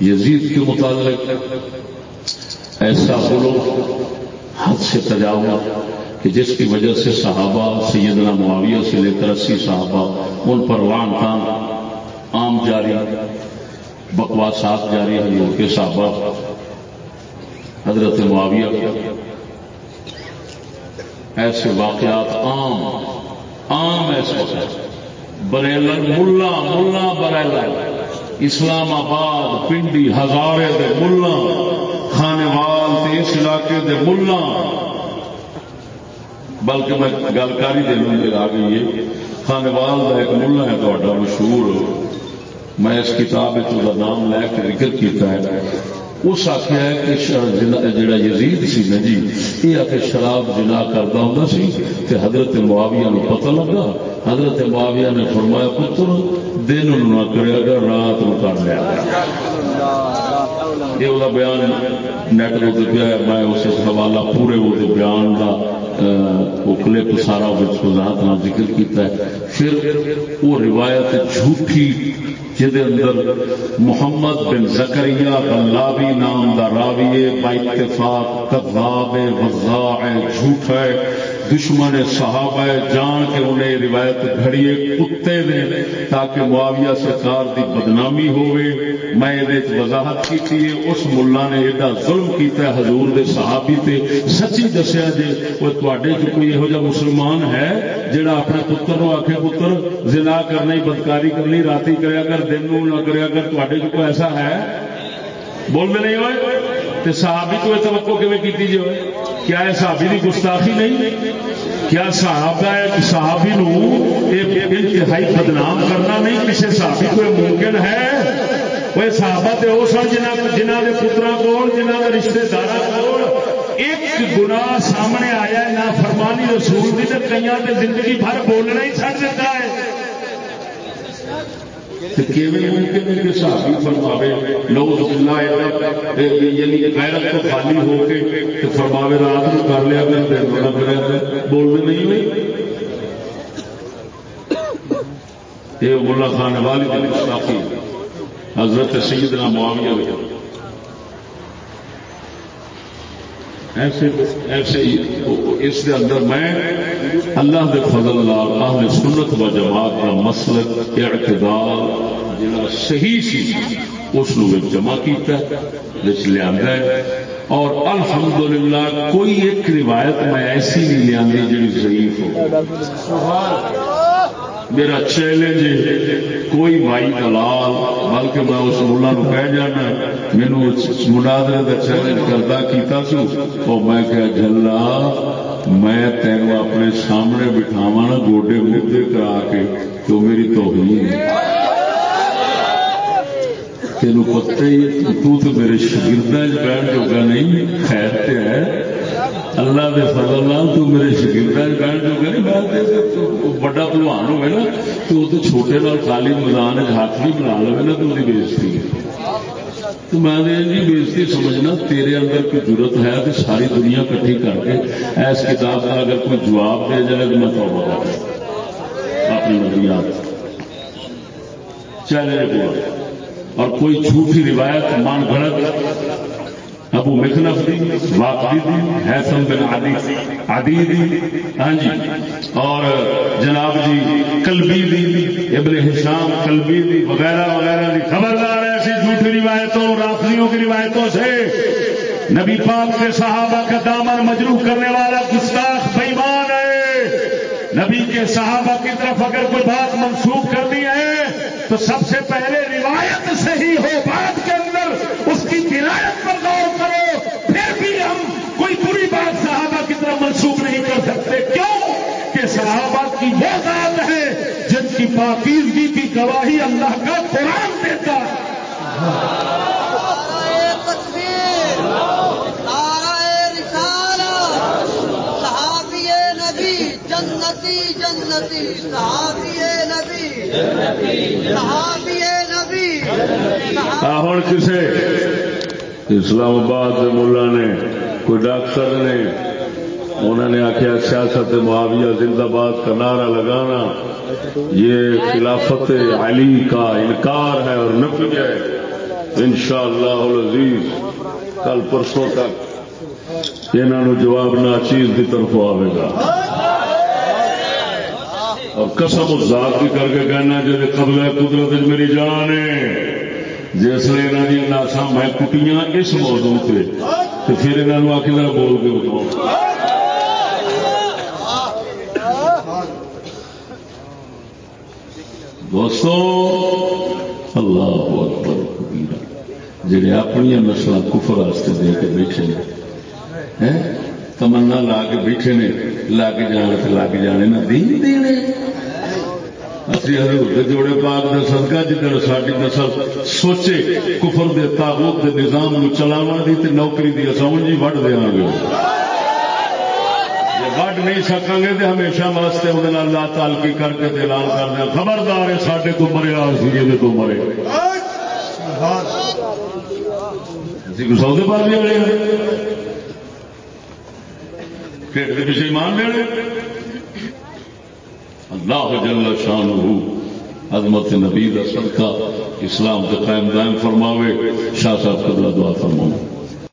یزید کے متعلق ایسا بولو حد سے تجاوز کہ جس کی وجہ سے صحابہ سیدنا معاویہ سے لے کر اسی صحابہ ان پر لان تان عام جاری۔ بکواسات جاری حضور کے صحابہ، حضرت معاویہ۔ ایسے واقعات عام عام ایسے بریلن ملا ملا بریلن اسلام آباد، پنڈی، ہزارے دے ملا۔ خانے وال اس علاقے دے ملا۔ بلکہ میں گل کر ہی دینا آ گئی ہے۔ خانے وال کا ایک ملا ہے تا مشہور۔ میں اس کتاب نام لے کے ذکر کیتا ہے۔ اس آخیا ہے کہ جڑا یزید سی نا جی یہ آ کے شراب جنا کرتا ہوں سی کہ حضرت معاویہ نو پتہ لگا۔ حضرت معاویہ نے فرمایا، پتر، دن نہ کرے گا، رات نو کر لیا یہ وہ بیان نیٹ کے پیا میں اس حوالہ پورے وہ بیان کا وہ کلپ سارا وضاحت ذکر کیتا ہے۔ پھر وہ روایت جھوٹھی جہد اندر محمد بن زکریہ غلابی نام دا راوی با اتفاق، کذاب ہے جھوٹ ہے۔ دشمن صحابہ جان کے انہیں روایت گھڑیے کتے نے تاکہ معاویہ سرکار دی بدنامی ہوئے۔ میں یہ وضاحت کی اس ملا نے ایڈا ظلم کیتا ہے حضور دے صحابی تے۔ سچی دسیا جی وہ تے کوئی یہو جہ مسلمان ہے جڑا اپنے پتر نو آخے پتر، زنا کرنی، بدکاری کرنی، راتی کریا کر، دن نہ کریا کر تے کوئی ایسا ہے؟ بول بولتے نہیں ہوئے؟ صحابی تو یہ توقع کی جی ہوئے؟ کیا یہ صحابی کی گستاخی نہیں؟ کیا صحابہ صحابی نو انتہائی بدنام کرنا نہیں کسی صحابی کو ممکن ہے۔ وہ صحابہ تے وہ سن جنہ جنہ کے پترا کول، جنہ کے رشتے دار کول ایک گنا سامنے آیا نہ فرمانی رسول کی تو کئی زندگی بھر بولنا ہی چڑھ دیتا ہے۔ فرماوے یعنی غیرت تو خالی ہو کے فرماوے رات کو کر لیا کر بولنے نہیں ہوئی یہ ملا خان والی کافی حضرت سیدنا معاویہ ایسے ایسے اس کے اندر میں اللہ کے فضل لال اہل سنت و جماعت کا مسلک، اعتدال جڑا صحیح سی اس جمع کیتا لیا ہے۔ اور الحمدللہ، کوئی ایک روایت میں ایسی نہیں لیا جی ضعیف ہو۔ میرا چیلنج کوئی بھائی دلال بلکہ میں اس ملا نو کہہ جانا مینو مناظرے کا چیلنج کرتا کیتا سو تو میں کہ جلا میں تینوں اپنے سامنے بٹھاوا نا گوڈے مدے کرا کے، تو میری توہین تینوں پتہ ہی تو تو میرے شگردہ بہن جوگا نہیں، خیر تے ہے۔ اللہ دے فضل نال تو میرے شگردان بہن جو کہ نہیں بڑا پلوان ہوئے نا، تو وہ تو چھوٹے نال خالی میدان ہاتھ بھی بنا لو نا، تو وہ بےزتی تو میں نے جی بےزتی سمجھنا، تیرے اندر کوئی ضرورت ہے تو ساری دنیا کٹھی کر کے ایس کتاب کا اگر کوئی جواب دے جائے تو میں تو اپنی نظریات چلے اور کوئی جھوٹی روایت، مان گھڑت؟ ابو مخنف دی واقعی دی حیثم بن عدی عدی دی ہاں جی اور جناب جی کلبی دی ابن حشام کلبی دی وغیرہ وغیرہ دی خبردار ایسی جھوٹی روایتوں، رافضیوں کی روایتوں سے۔ نبی پاک کے صحابہ کا دامن مجروح کرنے والا گستاخ بےمان ہے۔ نبی کے صحابہ کی طرف اگر کوئی بات منسوخ کرنی ہے، تو سب سے پہلے روایت صحیح ہو بات صحابہ کی وہ ذات ہے جن کی پاکیزگی کی گواہی اللہ کا قرآن دیتا ہے۔ صحابی نبی جنتی جنتی صحابی نبی صحابی نبی ہوں کسے؟ اسلام آباد کے ملا نے کوئی ڈاکٹر نے انہوں نے آخیا سیاست معاویہ زندہ باد کا نعرہ لگانا، یہ خلافت علی کا انکار ہے اور نفی ہے۔ انشاءاللہ العزیز، کل پرسوں تک انہوں جواب ناچیز کی طرف آئے گا۔ اور قسم ذات بھی کر کے کہنا جی قبل قدرت میری جان ہے جس نے یہاں دیا ناسا میں کٹیاں اس موضوع پہ تو پھر یہاں آ کے بول کے بتاؤ۔ دوستو اللہ اکبر کبیرہ۔ جڑے اپنی نسل کفر واسطے دے کے بیٹھے ہیں؟ تمنا لا کے بیٹھے نے لگ جان تو لگ جانے نہ دین دینے اسی حضور کے جوڑے پاک کا صدقہ جدھر ساری نسل سوچے کفر دے تاغوت دے نظام نو چلاون دی تے نوکری دی، اساں جی وڈ دیاں گے۔ وڈ نہیں سکاں گے تے ہمیشہ واسطے اودے نال لا تعلقی کر کے تے کر دیں خبردار ہے ساڈے تو مریا سی جی جے تو مرے۔ اسی کو سودے پار بھی والے ہیں۔ ٹھیک دے پیچھے ایمان لینے اللہ جل شان عظمت نبی کا صدقہ اسلام کے قائم دائم فرماوے، شاہ صاحب قبلہ دعا فرماؤ